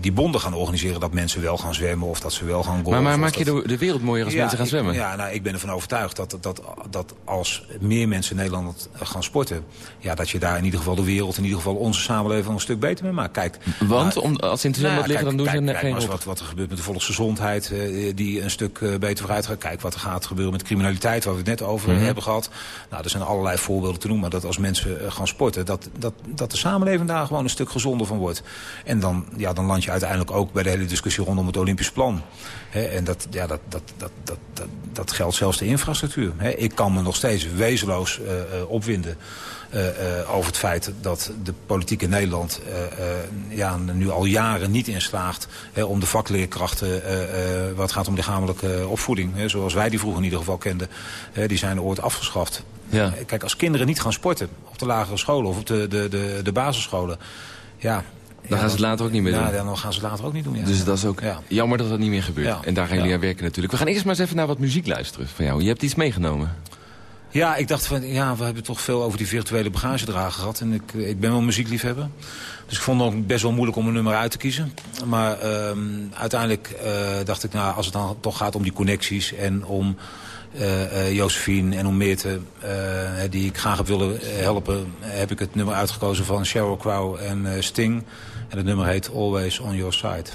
die bonden gaan organiseren dat mensen wel gaan zwemmen of dat ze wel gaan golfen. Maar, maar maak je de, de wereld mooier als ja, mensen gaan zwemmen? ja, nou, ik ben ervan overtuigd dat, dat, dat als meer mensen in Nederland gaan sporten... Ja, dat je daar in ieder geval de wereld, in ieder geval onze samenleving een stuk beter mee maakt. Kijk, Want nou, om, als ze in het zwembad nou, liggen, dan doen kijk, ze kijk, geen wat, wat er gebeurt met de volksgezondheid, uh, die een stuk beter vooruit gaat. Kijk wat er gaat gebeuren met criminaliteit, waar we het net over mm -hmm. hebben gehad. Nou, er zijn allerlei voorbeelden te noemen, maar dat als mensen uh, gaan sporten... Dat, dat, dat de samenleving daar gewoon een stuk gezonder van wordt. En dan, ja, dan land je uiteindelijk ook bij de hele discussie rondom het Olympisch plan. En dat, ja, dat, dat, dat, dat, dat, dat geldt zelfs de infrastructuur. Ik kan me nog steeds wezenloos uh, uh, opwinden uh, over het feit dat de politiek in Nederland ja, nu al jaren niet inslaagt he, om de vakleerkrachten, wat gaat om lichamelijke opvoeding, zoals wij die vroeger in ieder geval kenden, die zijn ooit afgeschaft. Ja. Kijk, als kinderen niet gaan sporten op de lagere scholen of op de, de, de, de basisscholen, ja, dan gaan ze het later ook niet meer doen. Ja, dan gaan ze het later ook niet doen. Ja. Dus dat is ook ja. jammer dat dat niet meer gebeurt. En daar gaan jullie aan werken natuurlijk. We gaan eerst maar eens even naar wat muziek luisteren van jou. Je hebt iets meegenomen. Ja, ik dacht van, ja, we hebben toch veel over die virtuele bagagedrager gehad. En ik, ik ben wel muziekliefhebber. Dus ik vond het ook best wel moeilijk om een nummer uit te kiezen. Maar um, uiteindelijk uh, dacht ik, nou, als het dan toch gaat om die connecties en om... Uh, uh, Josephine en om Meerte, die ik graag heb willen helpen... heb ik het nummer uitgekozen van Sheryl Crow en Sting. En het nummer heet Always On Your Side.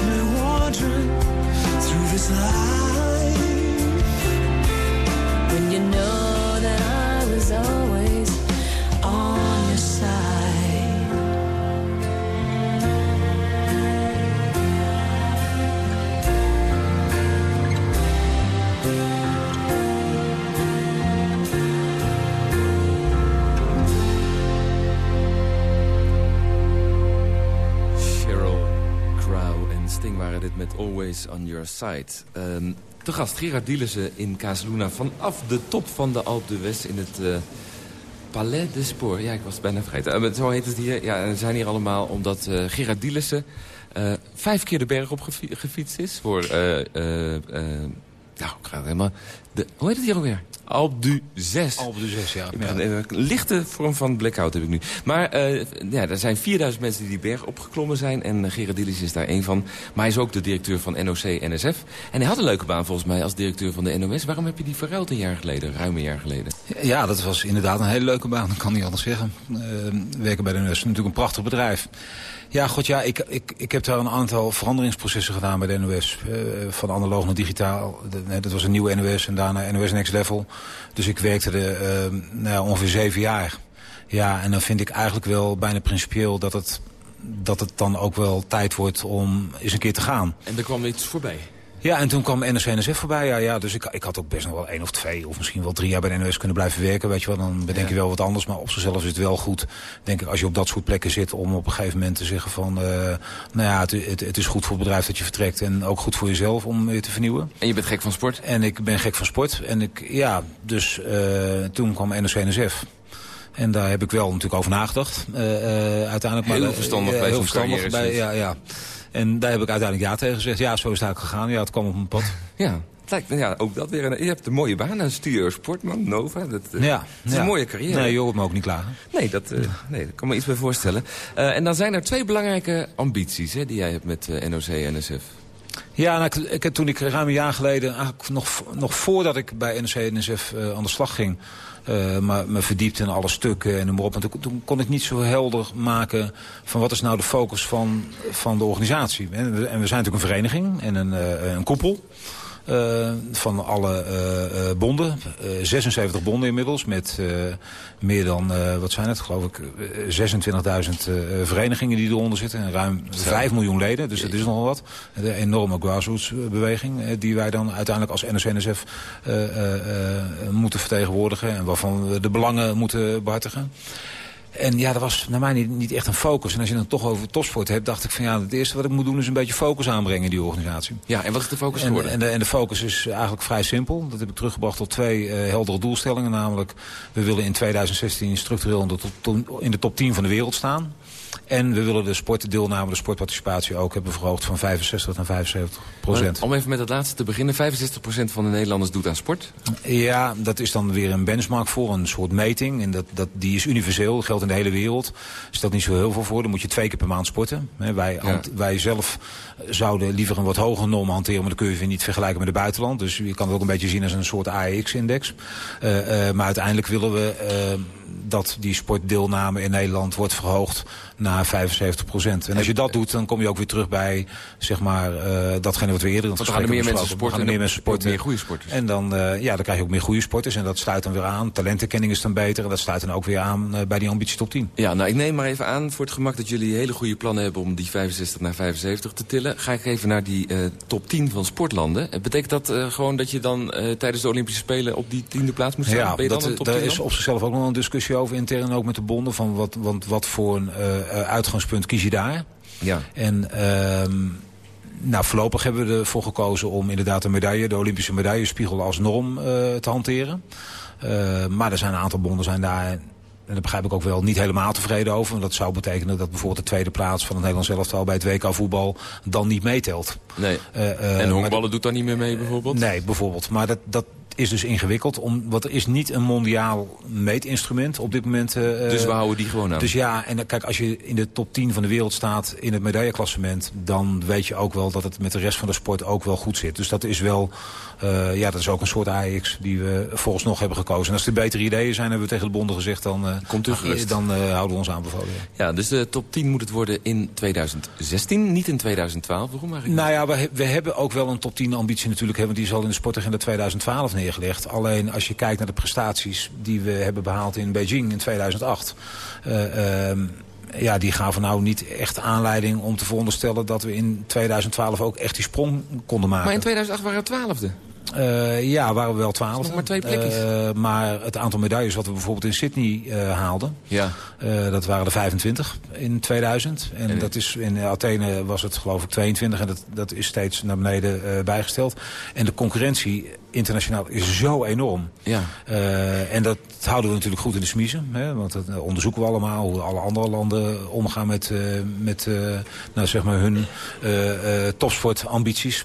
Kept me wandering through this life? Always on Your Side. Ehm de gast Gerard Dielissen in Casaluna vanaf de top van de Alpe d'Huez in het eh, Palais de Spoor. Ja, ik was het bijna vergeten. Eh, zo heet het hier. Ja, we zijn hier allemaal omdat eh, Gerard Dielissen vijf keer de berg op gefi- gefietst is. Voor, nou, ik ga het helemaal... De, hoe heet het hier alweer? Alpe d'Huez. Alpe d'Huez, ja. Ik ben een lichte vorm van blackout heb ik nu. Maar eh, ja, er zijn 4000 mensen die die berg opgeklommen zijn. En uh, Gerard Dillis is daar één van. Maar hij is ook de directeur van NOC-NSF. En hij had een leuke baan volgens mij als directeur van de NOS. Waarom heb je die verruild een jaar geleden, ruim een jaar geleden? Ja, dat was inderdaad een hele leuke baan. Dat kan niet anders zeggen. Uh, werken bij de NOS is natuurlijk een prachtig bedrijf. Ja, god ja, ik, ik, ik heb daar een aantal veranderingsprocessen gedaan bij de NOS. Uh, van analoog naar digitaal. Dat was een nieuwe NOS en daarna NOS Next Level. Dus ik werkte er uh, nou ongeveer zeven jaar. Ja, en dan vind ik eigenlijk wel bijna principieel dat het, dat het dan ook wel tijd wordt om eens een keer te gaan. En er kwam iets voorbij? Ja, en toen kwam NRC-NSF voorbij. Ja, ja, dus ik, ik had ook best nog wel één of twee of misschien wel drie jaar bij de NOS kunnen blijven werken. Weet je wel, dan bedenk je wel wat anders. Maar op zichzelf is het wel goed, denk ik, als je op dat soort plekken zit... om op een gegeven moment te zeggen van... Uh, nou ja, het, het, het, is goed voor het bedrijf dat je vertrekt en ook goed voor jezelf om je te vernieuwen. En je bent gek van sport? En ik ben gek van sport. En ik, ja, dus uh, toen kwam NRC-NSF. En daar heb ik wel natuurlijk over nagedacht. Uh, uiteindelijk, heel maar, verstandig bij heel verstandig bij, ja, ja. En daar heb ik uiteindelijk ja tegen gezegd. Ja, zo is het eigenlijk gegaan. Ja, het kwam op mijn pad. Ja, lijkt me, ja, ook dat weer een, je hebt een mooie baan, een studio sportman, Nova. Dat, eh, Ja, is ja. een mooie carrière. Nee, je hoort me ook niet klagen. Nee, dat, eh, nee, kan me iets bij voorstellen. Eh, en dan zijn er twee belangrijke ambities hè, die jij hebt met eh, NOC-NSF. Ja, nou, ik, ik, toen ik ruim een jaar geleden, eigenlijk nog, nog voordat ik bij NRC en NSF eh, aan de slag ging, eh, maar me verdiepte in alle stukken en noem maar op. En toen, kon ik niet zo helder maken van wat is nou de focus van, van de organisatie. En we, en we zijn natuurlijk een vereniging en een, eh, een koepel. Eh, van alle eh, eh, bonden. Eh, 76 bonden inmiddels. Met meer dan, wat zijn het, geloof ik, eh, 26.000 eh, verenigingen die eronder zitten. En ruim 5 miljoen leden, dus dat is nogal wat. Een enorme grassroots beweging die wij dan uiteindelijk als NSNSF moeten vertegenwoordigen. En waarvan we de belangen moeten behartigen. En ja, dat was naar mij niet, niet echt een focus. En als je dan toch over topsport hebt, dacht ik van ja, het eerste wat ik moet doen is een beetje focus aanbrengen in die organisatie. Ja, en wat is de focus En, geworden? en, de, en de focus is eigenlijk vrij simpel. Dat heb ik teruggebracht tot twee eh, heldere doelstellingen. Namelijk, we willen in 2016 structureel in de, top, in de top 10 van de wereld staan. En we willen de sportdeelname, de sportparticipatie ook hebben verhoogd van 65 naar 75 procent. Om even met het laatste te beginnen. 65% van de Nederlanders doet aan sport. Ja, dat is dan weer een benchmark voor, een soort meting. En dat, dat, die is universeel, geldt in de hele wereld. Stelt niet zo heel veel voor. Dan moet je twee keer per maand sporten. Wij, Ja. wij zelf zouden liever een wat hogere norm hanteren... maar dan kun je weer niet vergelijken met het buitenland. Dus je kan het ook een beetje zien als een soort AEX-index. Eh, eh, maar uiteindelijk willen we eh, dat die sportdeelname in Nederland wordt verhoogd naar 75 procent. En als je dat doet, dan kom je ook weer terug bij zeg maar, datgene wat we eerder in het gaan er meer mensen sporten. Gaan er meer en mensen sporten. meer goede sporters. En dan, ja, dan krijg je ook meer goede sporters. En dat sluit dan weer aan. Talentenkenning is dan beter. En dat sluit dan ook weer aan bij die ambitie top 10. Ja, nou ik neem maar even aan voor het gemak dat jullie hele goede plannen hebben om die 65 naar 75 te tillen. Ga ik even naar die eh, top 10 van sportlanden. Eh, Betekent dat eh, gewoon dat je dan tijdens de Olympische Spelen op die tiende plaats moet staan? Ja, ben je dan dat, top daar 10 is dan? op zichzelf ook nog een discussie over intern. Ook met de bonden. Van wat, want wat voor een uitgangspunt kies je daar? Ja. En ehm, nou, voorlopig hebben we ervoor gekozen om inderdaad de medaille, de Olympische medaillespiegel als norm te hanteren. Maar er zijn een aantal bonden zijn daar, en daar begrijp ik ook wel, niet helemaal tevreden over. Want dat zou betekenen dat bijvoorbeeld de tweede plaats van het Nederlands elftal bij het WK voetbal dan niet meetelt. Nee. Eh, eh, En honkballen doet daar niet meer mee bijvoorbeeld? Nee, bijvoorbeeld. Maar dat, dat is dus ingewikkeld. Om, want er is niet een mondiaal meetinstrument op dit moment. eh, Dus we houden die gewoon aan. dus ja, en kijk, als je in de top 10 van de wereld staat in het medailleklassement... dan weet je ook wel dat het met de rest van de sport ook wel goed zit. Dus dat is wel, eh, ja, dat is ook een soort AX die we volgens nog hebben gekozen. En als er betere ideeën zijn, hebben we tegen de bonden gezegd... dan, eh, Komt u gerust. dan eh, houden we ons aanbevolen. ja. Ja, dus de top 10 moet het worden in 2016, niet in 2012. Waarom eigenlijk? Nou ja, we, we hebben ook wel een top 10 ambitie natuurlijk. Hè, want die is al in de sportagenda 2012 neergelegd. Alleen als je kijkt naar de prestaties die we hebben behaald in Beijing in 2008... eh, ehm, ja, die gaven nou niet echt aanleiding om te veronderstellen... dat we in 2012 ook echt die sprong konden maken. maar in 2008 waren we twaalfde. Eh, ja, waren we wel twaalf. nog maar twee plekjes. maar het aantal medailles wat we bijvoorbeeld in Sydney eh, haalden... Ja. eh, dat waren er 25 in 2000. En, En- dat is, in Athene was het geloof ik 22. En dat, dat is steeds naar beneden eh, bijgesteld. En de concurrentie internationaal is zo enorm. Ja. Eh, en dat houden we natuurlijk goed in de smiezen. Hè, want dat eh, onderzoeken we allemaal. Hoe alle andere landen omgaan met, eh, met eh, nou, zeg maar hun eh, eh, topsportambities.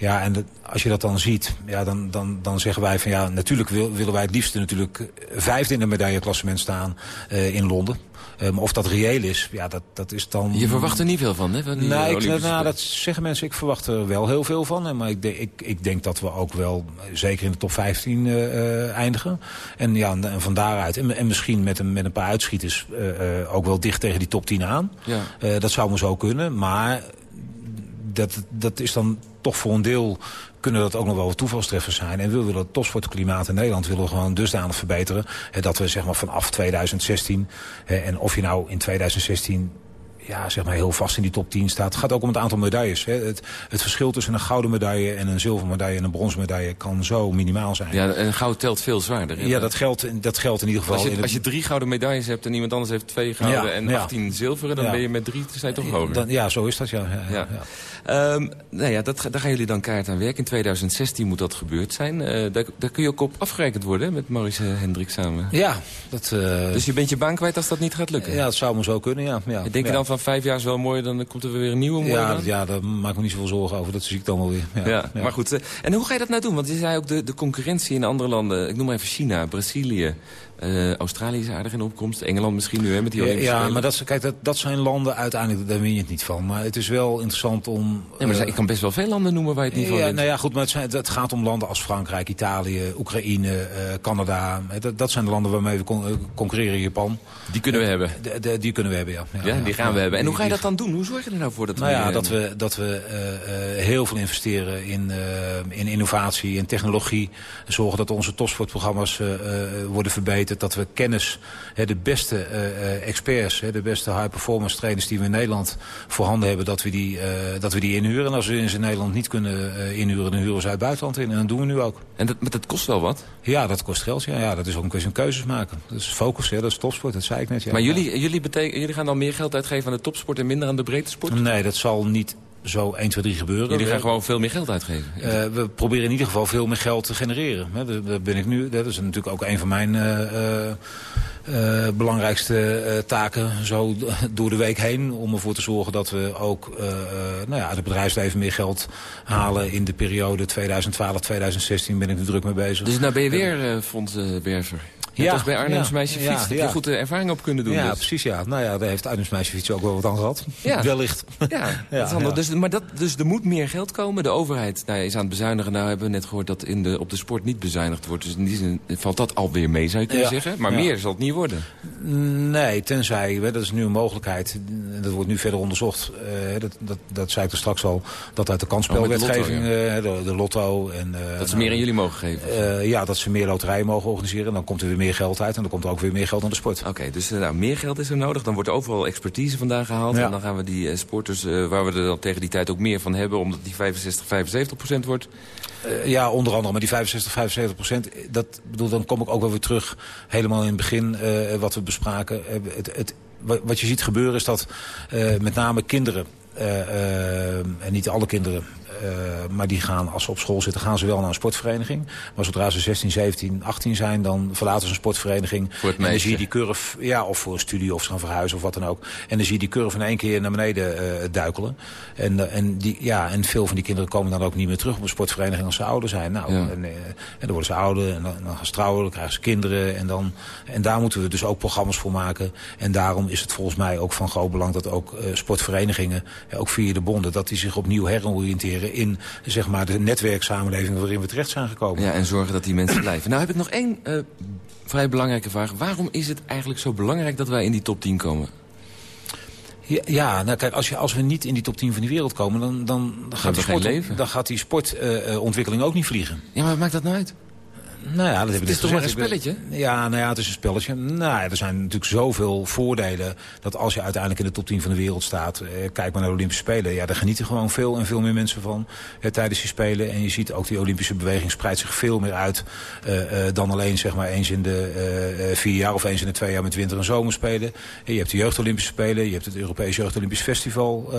Ja, en als je dat dan ziet, ja, dan, dan, dan zeggen wij van ja, natuurlijk wil, willen wij het liefst natuurlijk vijfde in de medailleklassement staan eh, in Londen. Eh, maar of dat reëel is, ja, dat, dat is dan... Je verwacht er niet veel van, hè? Van die, eh, Nee, ik, nou, dat zeggen mensen. Ik verwacht er wel heel veel van. Maar ik, denk- ik, ik denk dat we ook wel eh, zeker in de top 15 eh, eh, eindigen. En, ja, en, en van daaruit. En, en misschien met een, met een paar uitschieters eh, eh, ook wel dicht tegen die top 10 aan. Ja. Eh, dat zou maar zo kunnen. Maar dat, dat is dan toch voor een deel kunnen dat ook nog wel wat toevalstreffers zijn. En we willen het topsportklimaat in Nederland willen we gewoon dusdanig verbeteren. Hè, dat we zeg maar vanaf 2016, hè, en of je nou in 2016 ja, zeg maar heel vast in die top 10 staat. Het gaat ook om het aantal medailles. Hè. Het, het verschil tussen een gouden medaille en een zilveren medaille en een bronzen medaille kan zo minimaal zijn. ja, en goud telt veel zwaarder. hè? Ja, dat geldt, dat geldt in ieder geval. Als je, als je drie gouden medailles hebt en iemand anders heeft twee gouden Ja, en ja. 18 zilveren, dan Ja. ben je met drie je toch hoger. dan, ja, zo is dat, ja. ja, Ehm, nou ja, dat, daar gaan jullie dan kaart aan werken. In 2016 moet dat gebeurd zijn. Eh, daar, daar kun je ook op afgerekend worden hè, met Maurice Hendrik samen. Ja, dat, eh, Dus je bent je baan kwijt als dat niet gaat lukken. ja, dat zou maar zo kunnen, ja. ja Denk je ja. dan van vijf jaar is wel mooi, dan komt er weer een nieuwe mooie Ja, ja, daar maak ik me niet zoveel zorgen over. Dat zie ik dan wel weer. Ja, Ja, ja. maar goed. eh, En hoe ga je dat nou doen? Want je zei ook de, de concurrentie in andere landen. Ik noem maar even China, Brazilië. Eh, Australië is aardig in opkomst. Engeland misschien nu, hè, met die Ja, Olympische ja, Spelen. maar dat, kijk, dat, dat zijn landen uiteindelijk, daar win je het niet van. Maar het is wel interessant om... Ja, maar eh, ik kan best wel veel landen noemen waar je het niet van ja, wint. nou ja, goed, maar het, zijn, het gaat om landen als Frankrijk, Italië, Oekraïne, eh, Canada. Dat, dat zijn de landen waarmee we con- concurreren, Japan. Die kunnen we hebben. De, de- die kunnen we hebben, ja. Ja, die gaan we hebben. En hoe ga je dat dan doen? Hoe zorg je er nou voor dat Nou we... ja, eh, dat we, dat we heel veel investeren in, in innovatie, in technologie. Zorgen dat onze topsportprogramma's worden verbeterd. Dat we kennis, hè, de beste eh, eh, experts, hè, de beste high-performance trainers die we in Nederland voorhanden hebben, dat we die, eh, dat we die inhuren. En als we ze in Nederland niet kunnen inhuren, dan huren we ze uit het buitenland in. En dat doen we nu ook. En dat, maar dat kost wel wat. Ja, dat kost geld. Ja, ja dat is ook een kwestie van keuzes maken. Dat is focus, hè, dat is topsport, dat zei ik net. Ja. maar jullie, jullie, jullie gaan dan meer geld uitgeven aan de topsport en minder aan de breedte sport? Nee, dat zal niet zo 1, 2, 3 gebeuren. Jullie gaan gewoon veel meer geld uitgeven. Eh, we proberen in ieder geval veel meer geld te genereren. Daar ben ik nu, dat is natuurlijk ook een van mijn eh, eh, belangrijkste taken zo door de week heen. Om ervoor te zorgen dat we ook nou ja, het bedrijfsleven meer geld halen. In de periode 2012-2016 ben ik nu druk mee bezig. Dus nou ben je weer uh. Net Ja, als bij Arnhems Meisje ja, Fiets. Heb je goed de ervaring op kunnen doen. ja, dus. precies. Ja. Nou ja, daar heeft Uitensmeisje fiets ook wel wat aan gehad. Wellicht. Ja, dat. Dus, maar dat, dus er moet meer geld komen. De overheid nou, is aan het bezuinigen. Nou hebben we net gehoord dat in de, op de sport niet bezuinigd wordt. Dus in die zin valt dat alweer mee, zou je kunnen zeggen. Maar meer zal het niet worden. Nee, tenzij, dat is nu een mogelijkheid, dat wordt nu verder onderzocht, eh, dat, dat, dat zei ik er straks al, dat uit de kansspelwetgeving, Oh, met eh, de, lotto en... eh, Dat ze meer aan jullie mogen geven. eh, ja, dat ze meer loterijen mogen organiseren. Dan komt er weer meer geld uit en dan komt er ook weer meer geld naar de sport. Oké, dus eh, nou, meer geld is er nodig. Dan wordt overal expertise vandaan gehaald. Ja. En dan gaan we die eh, sporters, eh, waar we er dan tegen die tijd ook meer van hebben... omdat die 65, 75 procent wordt. Ja, onder andere, maar die 65, 75 procent, dat bedoel, dan kom ik ook wel weer terug helemaal in het begin wat we bespraken. Het, het, wa- wat je ziet gebeuren is dat met name kinderen, en niet alle kinderen, maar die gaan, als ze op school zitten, gaan ze wel naar een sportvereniging. Maar zodra ze 16, 17, 18 zijn, dan verlaten ze een sportvereniging. Voor het en dan meisje. zie je die curve, ja, of voor een studie, of ze gaan verhuizen of wat dan ook. En dan zie je die curve in één keer naar beneden eh, duikelen. En, eh, en, die, ja, en veel van die kinderen komen dan ook niet meer terug op een sportvereniging als ze ouder zijn. Nou, Ja. en, eh, en dan worden ze ouder en dan, dan gaan ze trouwen, dan krijgen ze kinderen. En, dan, en daar moeten we dus ook programma's voor maken. En daarom is het volgens mij ook van groot belang dat ook eh, sportverenigingen, eh, ook via de bonden, dat die zich opnieuw heroriënteren in zeg maar, de netwerksamenleving waarin we terecht zijn gekomen. Ja, en zorgen dat die mensen blijven. Nou heb ik nog één eh, vrij belangrijke vraag. Waarom is het eigenlijk zo belangrijk dat wij in die top 10 komen? Ja, nou kijk, als, je, als we niet in die top 10 van die wereld komen, dan, dan, gaat, die sport, dan gaat die sportontwikkeling ook niet vliegen. Ja, maar wat maakt dat nou uit? Nou ja, dat heb ik Het is toch maar een spelletje? Ja, nou ja, het is een spelletje. Nou ja, er zijn natuurlijk zoveel voordelen dat als je uiteindelijk in de top 10 van de wereld staat, eh, kijk maar naar de Olympische Spelen. Ja, daar genieten gewoon veel en veel meer mensen van eh, tijdens die Spelen. En je ziet ook die Olympische beweging spreidt zich veel meer uit eh, eh, dan alleen zeg maar eens in de eh, vier jaar of eens in de twee jaar met winter- en zomerspelen. En je hebt de Jeugd Olympische Spelen, je hebt het Europees Jeugd Olympisch Festival,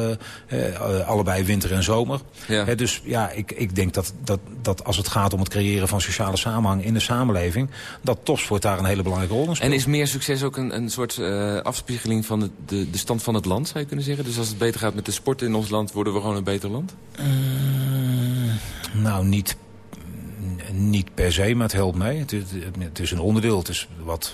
allebei winter en zomer. Ja. Dus ja, ik, ik denk dat, dat, dat als het gaat om het creëren van sociale samenhang in de samenleving, dat topsport daar een hele belangrijke rol in speelt. En is meer succes ook een, een soort eh, afspiegeling van de, de, de stand van het land, zou je kunnen zeggen? Dus als het beter gaat met de sport in ons land, worden we gewoon een beter land? Nou, niet, niet per se, maar het helpt mee. Het, is- het is een onderdeel, het is wat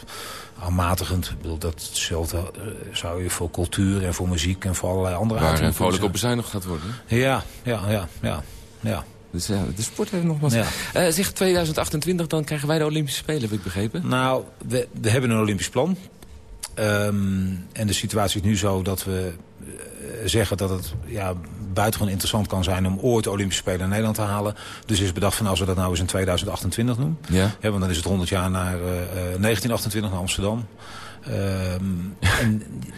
aanmatigend. Ik bedoel, dat hetzelfde eh, zou je voor cultuur en voor muziek en voor allerlei andere Waar eh, vrolijk op bezuinigd gaat worden. Ja, ja, ja, ja. ja. Dus ja, de sport heeft nogmaals. Ja. Eh zeg 2028, dan krijgen wij de Olympische Spelen, heb ik begrepen. Nou, we, we hebben een Olympisch plan. Ehm, en de situatie is nu zo dat we eh, zeggen dat het ja, buitengewoon interessant kan zijn... om ooit de Olympische Spelen in Nederland te halen. Dus is bedacht van als we dat nou eens in 2028 doen. Ja. Want dan is het 100 jaar naar eh, eh, 1928 naar Amsterdam. Ehm,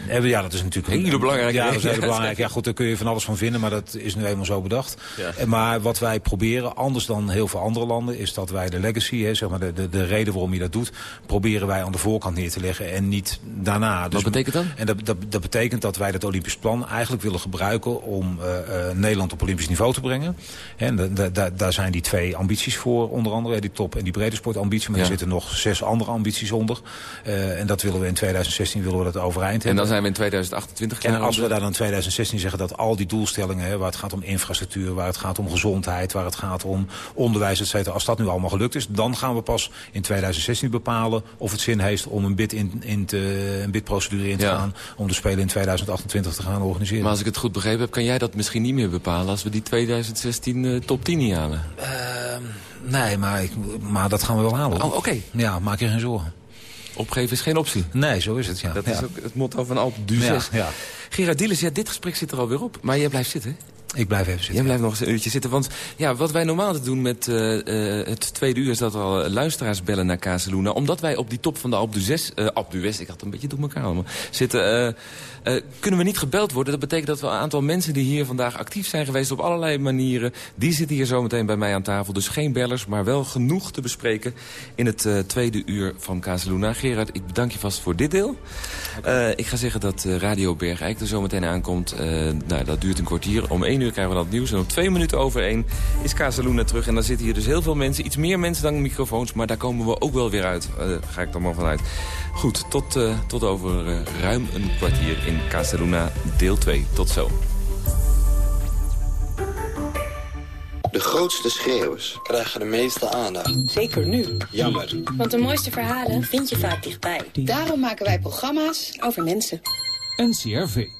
en, ja, dat is natuurlijk... Hele belangrijke Ja, dat is heel belangrijk. Ja, goed, daar kun je van alles van vinden, maar dat is nu eenmaal zo bedacht. Ja. En Maar wat wij proberen, anders dan heel veel andere landen... is dat wij de legacy, hè, zeg maar de, de, de reden waarom je dat doet... proberen wij aan de voorkant neer te leggen en niet daarna. Dus Wat betekent dat? En dat, dat, dat betekent dat wij dat Olympisch plan eigenlijk willen gebruiken... om eh, eh, Nederland op Olympisch niveau te brengen. En da, da- da- daar zijn die twee ambities voor, onder andere die top- en die brede sportambitie. Maar Ja. er zitten nog zes andere ambities onder. Eh, en dat willen we in 2016 willen we dat overeind hebben. En dan zijn we in 2028 klaar. En als we dan in 2016 zeggen dat al die doelstellingen... Hè, waar het gaat om infrastructuur, waar het gaat om gezondheid... waar het gaat om onderwijs, et cetera... als dat nu allemaal gelukt is, dan gaan we pas in 2016 bepalen... of het zin heeft om een, bid in, in te, een bidprocedure in te Ja. gaan... om de Spelen in 2028 te gaan organiseren. Maar als ik het goed begrepen heb, kan jij dat misschien niet meer bepalen... als we die 2016 eh, top 10 niet halen. Ehm, nee, maar, ik, maar dat gaan we wel halen. Oh, oké. Ja, maak je geen zorgen. Opgeven is geen optie. Nee, zo is het, ja. Dat ja. is ook het motto van Alp du Ja, 6. ja. Gerard Dielis, ja, dit gesprek zit er alweer op. Maar jij blijft zitten. Ik blijf even zitten. Jij blijft nog eens een uurtje zitten. Want ja, wat wij normaal doen met eh, eh, het tweede uur... is dat er al luisteraars bellen naar Casaluna. Omdat wij op die top van de Alp du 6... eh Alp du West, ik had het een beetje door elkaar allemaal... zitten, eh, eh, kunnen we niet gebeld worden. Dat betekent dat we een aantal mensen die hier vandaag actief zijn geweest... op allerlei manieren, die zitten hier zometeen bij mij aan tafel. Dus geen bellers, maar wel genoeg te bespreken... in het eh, tweede uur van Casaluna. Gerard, ik bedank je vast voor dit deel. Eh, ik ga zeggen dat eh, Radio Bergijk er zometeen aankomt. Eh, nou, dat duurt een kwartier. Om één uur krijgen we dat nieuws. En om twee minuten over één is Casaluna terug. En dan zitten hier dus heel veel mensen. Iets meer mensen dan microfoons. Maar daar komen we ook wel weer uit. Eh, ga ik dan maar vanuit. Goed, tot, eh, tot over eh, ruim een kwartier in Casaluna deel 2. Tot zo. De grootste schreeuwers krijgen de meeste aandacht. Zeker nu. Jammer. Want de mooiste verhalen vind je vaak dichtbij. Daarom maken wij programma's over mensen. NCRV.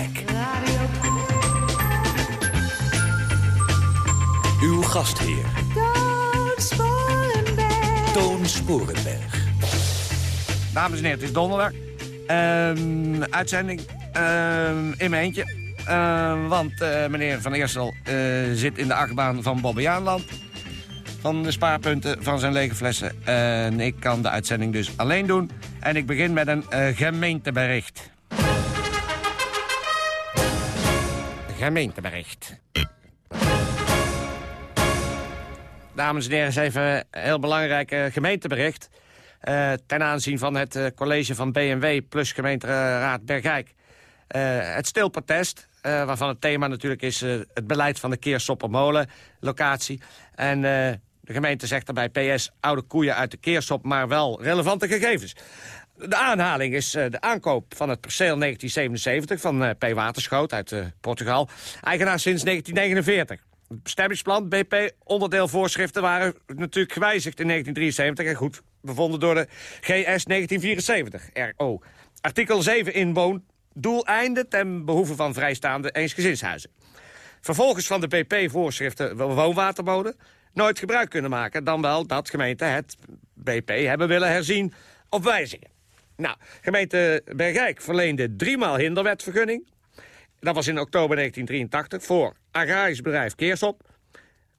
Uw gastheer, Toon Sporenberg. Dames en heren, het is donderdag. Ehm, uitzending ehm, in mijn eentje. Ehm, want eh, meneer Van Eersel eh, zit in de achtbaan van Bobbejaanland. Van de spaarpunten van zijn lege flessen. En ik kan de uitzending dus alleen doen. En ik begin met een eh, gemeentebericht. Gemeentebericht. Dames en heren, even een heel belangrijk eh, gemeentebericht. Eh, ten aanzien van het eh, college van BMW plus gemeenteraad Bergijk. Het stilprotest, waarvan het thema natuurlijk is... het beleid van de Keersoppermolen locatie. En de gemeente zegt daarbij PS, oude koeien uit de Keersop... maar wel relevante gegevens. De aanhaling is de aankoop van het perceel 1977 van P. Waterschoot uit Portugal. Eigenaar sinds 1949. Bestemmingsplan, BP, onderdeelvoorschriften waren natuurlijk gewijzigd in 1973... en goed bevonden door de GS 1974, RO. Artikel 7 inwoon, doeleinden ten behoeve van vrijstaande eensgezinshuizen. Vervolgens van de BP-voorschriften woonwaterboden... nooit gebruik kunnen maken dan wel dat gemeenten het BP hebben willen herzien op wijzigingen. Nou, gemeente Bergijk verleende driemaal hinderwetvergunning. Dat was in oktober 1983 voor agrarisch bedrijf Keersop...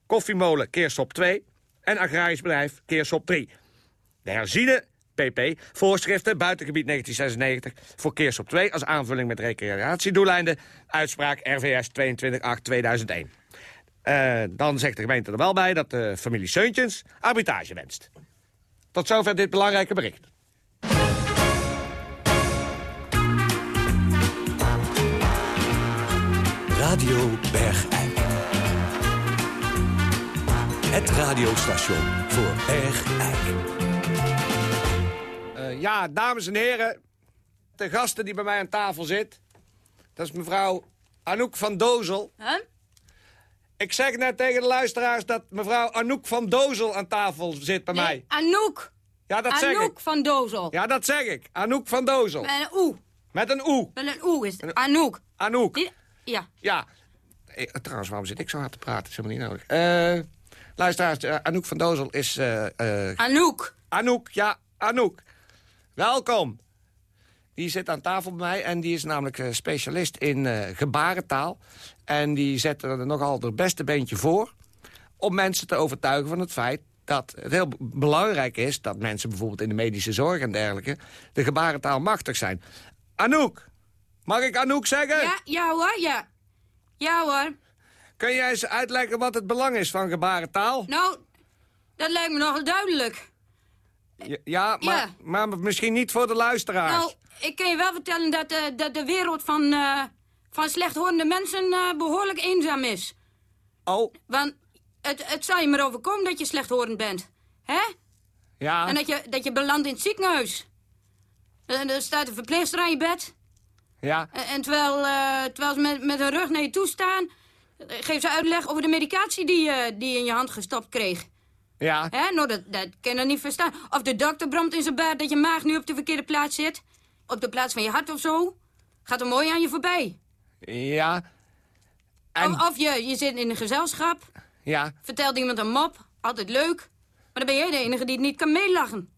koffiemolen Keersop 2 en agrarisch bedrijf Keersop 3. De herziene PP, voorschriften buitengebied 1996 voor Keersop 2... als aanvulling met recreatiedoeleinden, uitspraak RVS 22-8-2001. Eh, dan zegt de gemeente er wel bij dat de familie Seuntjens arbitrage wenst. Tot zover dit belangrijke bericht. Radio Bergijk. Het radiostation voor Bergijk. Eh, ja, dames en heren. De gasten die bij mij aan tafel zit. Dat is mevrouw Anouk van Dozel. Huh? Ik zeg net tegen de luisteraars dat mevrouw Anouk van Dozel aan tafel zit bij mij. Anouk. Ja, dat zeg Anouk ik. van Dozel. Ja, dat zeg ik. Anouk van Dozel. Met een oe. Met een oe. Met een oe is het. Anouk. Anouk. Die- Ja. Ja. Eh, trouwens, waarom zit ik zo hard te praten? Dat is helemaal niet nodig. Eh luisteraars, eh, Anouk van Dozel is... eh, eh, Anouk. Anouk, ja, Anouk. Welkom. Die zit aan tafel bij mij en die is namelijk specialist in gebarentaal. En die zet er nogal het beste beentje voor... om mensen te overtuigen van het feit dat het heel belangrijk is... dat mensen bijvoorbeeld in de medische zorg en dergelijke... de gebarentaal machtig zijn. Anouk, mag ik Anouk zeggen? Ja, ja hoor, ja. Ja hoor. Kun jij eens uitleggen wat het belang is van gebarentaal? Nou, dat lijkt me nogal duidelijk. Ja, ja, maar, Ja. maar misschien niet voor de luisteraars. Nou, ik kan je wel vertellen dat, eh, dat de wereld van, eh, van slechthorende mensen eh, behoorlijk eenzaam is. Oh, Want het, het zal je maar overkomen dat je slechthorend bent. Hè? ja. En dat je, dat je belandt in het ziekenhuis. En er staat een verpleegster aan je bed. Ja, En, en terwijl, eh, terwijl ze met, met hun rug naar je toe staan... geeft ze uitleg over de medicatie die, je die je in je hand gestopt kreeg. ja. Hè? Nou, dat, dat kan je niet verstaan. Of de dokter bromt in zijn baard dat je maag nu op de verkeerde plaats zit. Op de plaats van je hart of zo. Gaat er mooi aan je voorbij. Ja. En, Of, of je, je zit in een gezelschap. ja, Vertelt iemand een mop. Altijd leuk. Maar dan ben jij de enige die het niet kan meelachen.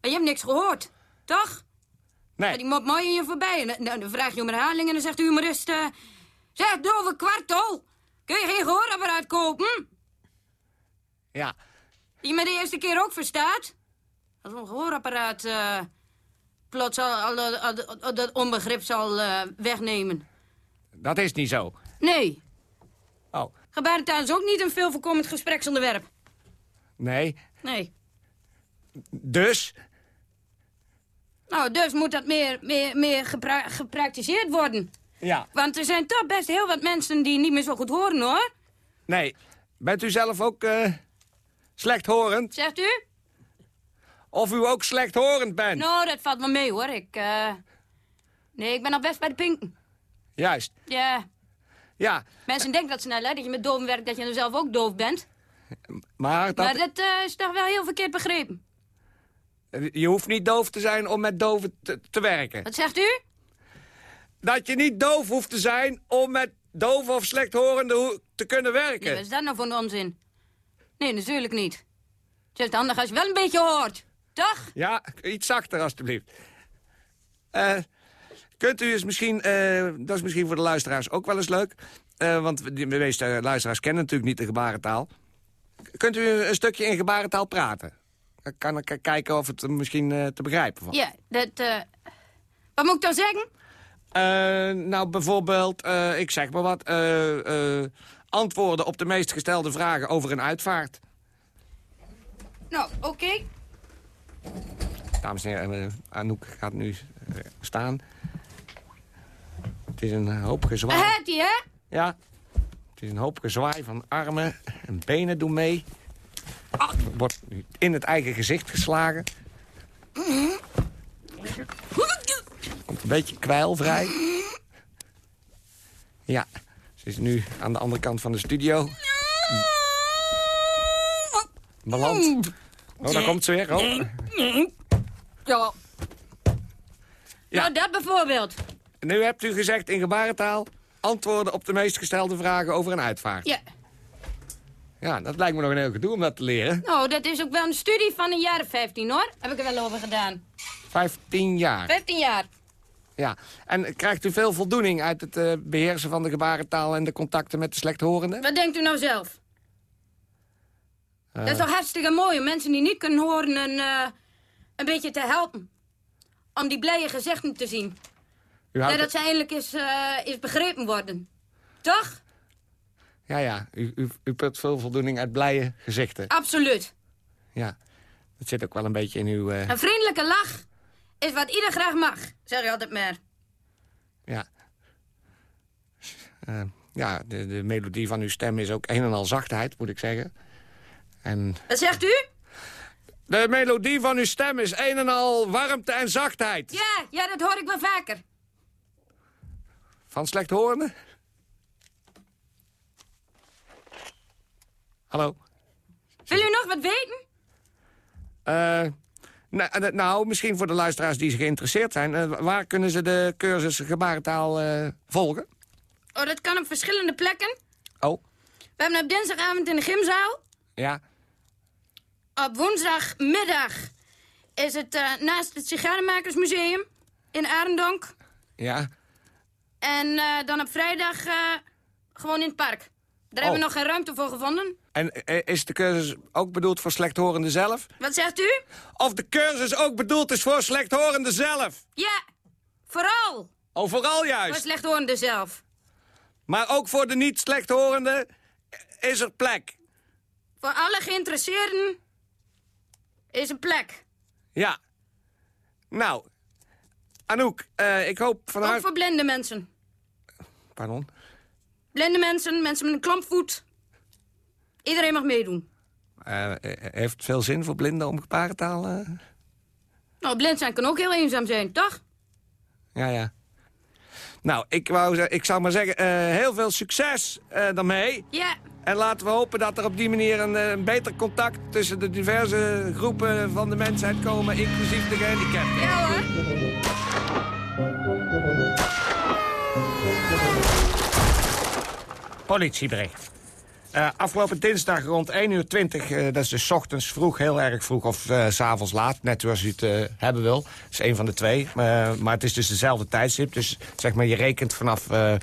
Maar je hebt niks gehoord. Toch? Nee. Gaat die mop mooi in je voorbij. En dan, dan vraag je om herhaling en dan zegt de humorist... eh, zeg, dove kwartel. Kun je geen gehoorapparaat kopen? Ja, Die je me de eerste keer ook verstaat? Als een gehoorapparaat eh, plots al, al, al- al- al dat onbegrip zal eh, wegnemen. dat is niet zo. Nee, Oh, gebarentaal is ook niet een veel voorkomend gespreksonderwerp. nee. Nee. Dus, Nou, dus moet dat meer, meer, meer gepra- gepraktiseerd worden. ja, Want er zijn toch best heel wat mensen die niet meer zo goed horen, hoor. nee. Bent u zelf ook eh, slechthorend? Zegt u? Of u ook slechthorend bent? Nou, dat valt wel mee, hoor. Ik, eh, Nee, ik ben nog best bij de pinken. Juist, Ja, ja. mensen denken dat snel, hè, dat je met doof werkt, dat je dan zelf ook doof bent. Maar dat, Maar dat eh, is toch wel heel verkeerd begrepen. Je hoeft niet doof te zijn om met doven te, te werken. Wat zegt u? Dat je niet doof hoeft te zijn om met dove of slechthorenden ho- te kunnen werken. Nee, wat is dat nou voor een onzin? Nee, natuurlijk niet. Het is handig als je wel een beetje hoort. Toch? Ja, iets zachter alstublieft. Eh, kunt u eens misschien, eh, dat is misschien voor de luisteraars ook wel eens leuk... eh, want de meeste luisteraars kennen natuurlijk niet de gebarentaal. Kunt u een stukje in gebarentaal praten? Kan ik kijken of het misschien eh, te begrijpen valt. Ja, dat... eh, Wat moet ik dan zeggen? Eh, nou, bijvoorbeeld, ik zeg maar wat... antwoorden op de meest gestelde vragen over een uitvaart. Nou, oké. Dames en heren, Anouk gaat nu staan. Het is een hoop gezwaai. Uh, die, hè? Ja, het is een hoop gezwaai van armen en benen doen mee. Ah, wordt in het eigen gezicht geslagen. Komt een beetje kwijl vrij. Ja, ze is nu aan de andere kant van de studio. Beland. Oh, daar komt ze weer. Oh. Ja. Ja. Nou, dat bijvoorbeeld. Nu hebt u gezegd in gebarentaal... antwoorden op de meest gestelde vragen over een uitvaart. Ja. Ja, dat lijkt me nog een heel gedoe om dat te leren. Nou, dat is ook wel een studie van een jaar of 15, hoor. Heb ik er wel over gedaan. 15 jaar. 15 jaar. Ja. En krijgt u veel voldoening uit het eh, beheersen van de gebarentaal... en de contacten met de slechthorenden? Wat denkt u nou zelf? Eh, Dat is toch hartstikke mooi om mensen die niet kunnen horen een, eh, een beetje te helpen. Om die blije gezichten te zien. Ja, dat ze eindelijk eh, is begrepen worden. Toch? Ja, ja. U, u, u put veel voldoening uit blije gezichten. Absoluut. Ja. Dat zit ook wel een beetje in uw... eh, Een vriendelijke lach is wat ieder graag mag, zeg je altijd maar. ja. Eh, ja, de, de melodie van uw stem is ook een en al zachtheid, moet ik zeggen. En Wat zegt u? de melodie van uw stem is een en al warmte en zachtheid. Ja, ja, dat hoor ik wel vaker. Van slechthorenden? Hallo? Wil u nog wat weten? Eh, nou, eh, nou, misschien voor de luisteraars die geïnteresseerd zijn. eh, waar kunnen ze de cursus gebarentaal eh, volgen? Oh, dat kan op verschillende plekken. Oh, We hebben op dinsdagavond in de gymzaal. ja. Op woensdagmiddag is het naast het Sigarenmakersmuseum in Arendonk. Ja. En dan op vrijdag gewoon in het park. Daar hebben we nog geen ruimte voor gevonden. En is de cursus ook bedoeld voor slechthorenden zelf? Wat zegt u? Of de cursus ook bedoeld is voor slechthorenden zelf? Ja, vooral. Oh, vooral Voor juist. slechthorenden zelf. Maar ook voor de niet slechthorenden is er plek. Voor alle geïnteresseerden is een plek. Ja. Nou, Anouk, eh, ik hoop Ook vanuit... voor blinde mensen. Pardon? Blinde mensen, mensen met een klampvoet. Iedereen mag meedoen. Eh, eh, heeft het veel zin voor blinden om gebarentaal... eh? Nou, blind zijn kan ook heel eenzaam zijn, toch? Ja, ja. Nou, ik, wou, ik zou maar zeggen, eh, heel veel succes eh daarmee. Ja. En laten we hopen dat er op die manier een, eh, een beter contact... tussen de diverse groepen van de mensheid komen, inclusief de gehandicapten. Ja hoor. Politiebericht. Eh, afgelopen dinsdag rond 1 uur 20, eh, dat is dus ochtends vroeg, heel erg vroeg... of eh, s s'avonds laat, net zoals u het hebben wil. Dat is een van de twee. Maar het is dus dezelfde tijdstip. Dus zeg maar, je rekent vanaf eh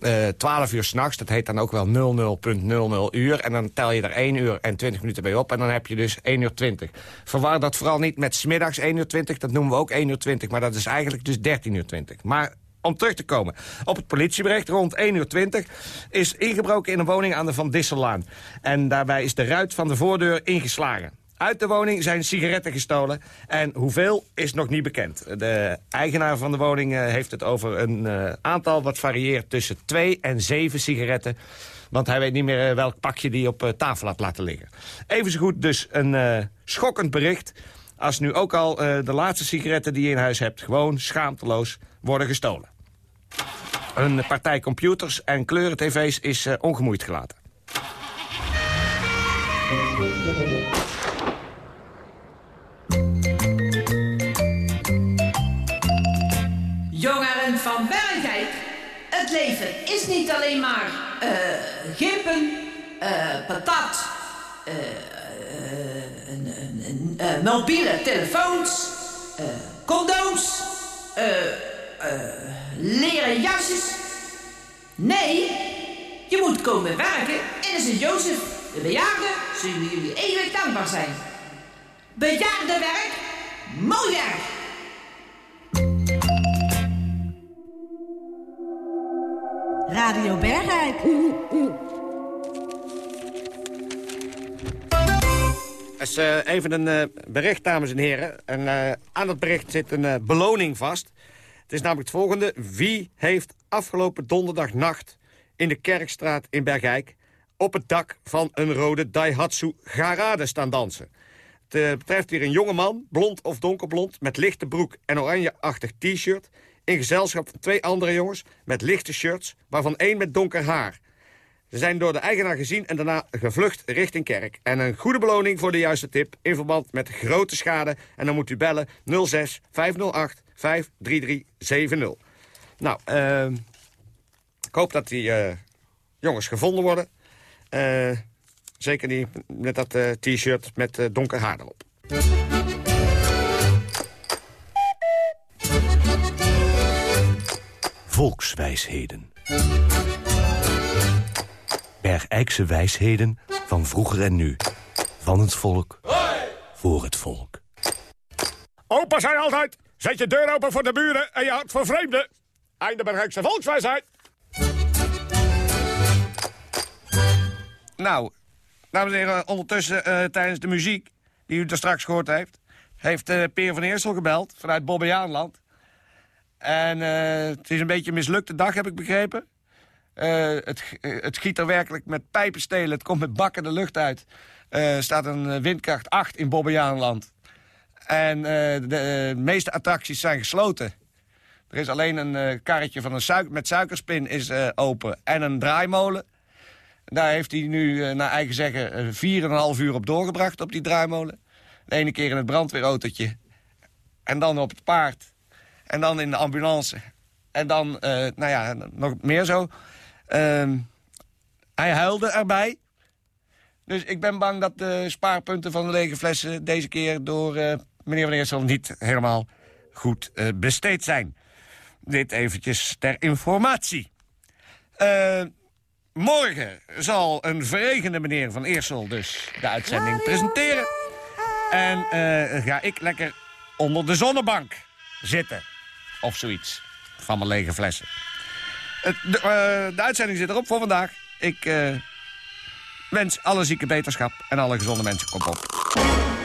eh 12 uur s'nachts. Dat heet dan ook wel 00.00 uur. En dan tel je er 1 uur en 20 minuten bij op. En dan heb je dus 1 uur 20. Verwar dat vooral niet met smiddags 1 uur 20. Dat noemen we ook 1 uur 20. Maar dat is eigenlijk dus 13 uur 20. Maar om terug te komen op het politiebericht rond 1 uur 20 is ingebroken in een woning aan de Van Dissellaan. En daarbij is de ruit van de voordeur ingeslagen. Uit de woning zijn sigaretten gestolen en hoeveel is nog niet bekend. De eigenaar van de woning eh, heeft het over een eh, aantal wat varieert tussen 2 en 7 sigaretten. Want hij weet niet meer eh, welk pakje die op tafel had laten liggen. Even zo goed dus een schokkend bericht als nu ook al de laatste sigaretten die je in huis hebt... gewoon schaamteloos worden gestolen. Een partij computers en kleuren-tv's is eh, ongemoeid gelaten. Jongeren van Bergijk, het leven is niet alleen maar eh gippen, patat, eh, een, eh, mobiele telefoons, condooms, eh, leren jasjes. Nee, je moet komen werken in de Sint-Jozef. De bejaarden zullen jullie eeuwig dankbaar zijn. Bejaardenwerk, mooi werk. Radio Bergijk. Dat is eh, even een eh, bericht, dames en heren. En eh, aan het bericht zit een eh, beloning vast. Het is namelijk het volgende. Wie heeft afgelopen donderdagnacht in de Kerkstraat in Bergijk... op het dak van een rode Daihatsu Garade staan dansen? Het eh, betreft hier een jonge man, blond of donkerblond... met lichte broek en oranjeachtig t-shirt... in gezelschap van twee andere jongens met lichte shirts... waarvan één met donker haar... Ze zijn door de eigenaar gezien en daarna gevlucht richting kerk. En een goede beloning voor de juiste tip in verband met grote schade. En dan moet u bellen 06 508 53370. Nou, ehm, ik hoop dat die eh, jongens gevonden worden. Eh, zeker die met dat eh, t-shirt met eh, donker haar erop. Volkswijsheden. Bergijkse wijsheden van vroeger en nu. Van het volk, voor het volk. Opa zei altijd, zet je deur open voor de buren en je hart voor vreemden. Einde Bergijkse volkswijsheid. Nou, dames en heren, ondertussen eh, tijdens de muziek die u er straks gehoord heeft... heeft eh, Peer van Eersel gebeld vanuit Bobbejaanland. En eh, het is een beetje een mislukte dag, heb ik begrepen. Het, het giet er werkelijk met pijpenstelen. Het komt met bakken de lucht uit. Staat een windkracht 8 in Bobbejaanland. En eh, de eh, meeste attracties zijn gesloten. Er is alleen een eh, karretje van een met suikerspin is, open. En een draaimolen. Daar heeft hij nu, naar eigen zeggen, eh, 4,5 uur op doorgebracht op die draaimolen. De ene keer in het brandweerautootje. En dan op het paard. En dan in de ambulance. En dan, nou ja, nog meer zo. Ehm, hij huilde erbij. Dus ik ben bang dat de spaarpunten van de lege flessen... deze keer door meneer Van Eersel niet helemaal goed eh, besteed zijn. Dit eventjes ter informatie. Eh, morgen zal een verregende meneer Van Eersel dus de uitzending presenteren. En eh, ga ik lekker onder de zonnebank zitten. Of zoiets. Van mijn lege flessen. De, de uitzending zit erop voor vandaag. Ik wens alle zieke beterschap en alle gezonde mensen. Kom op.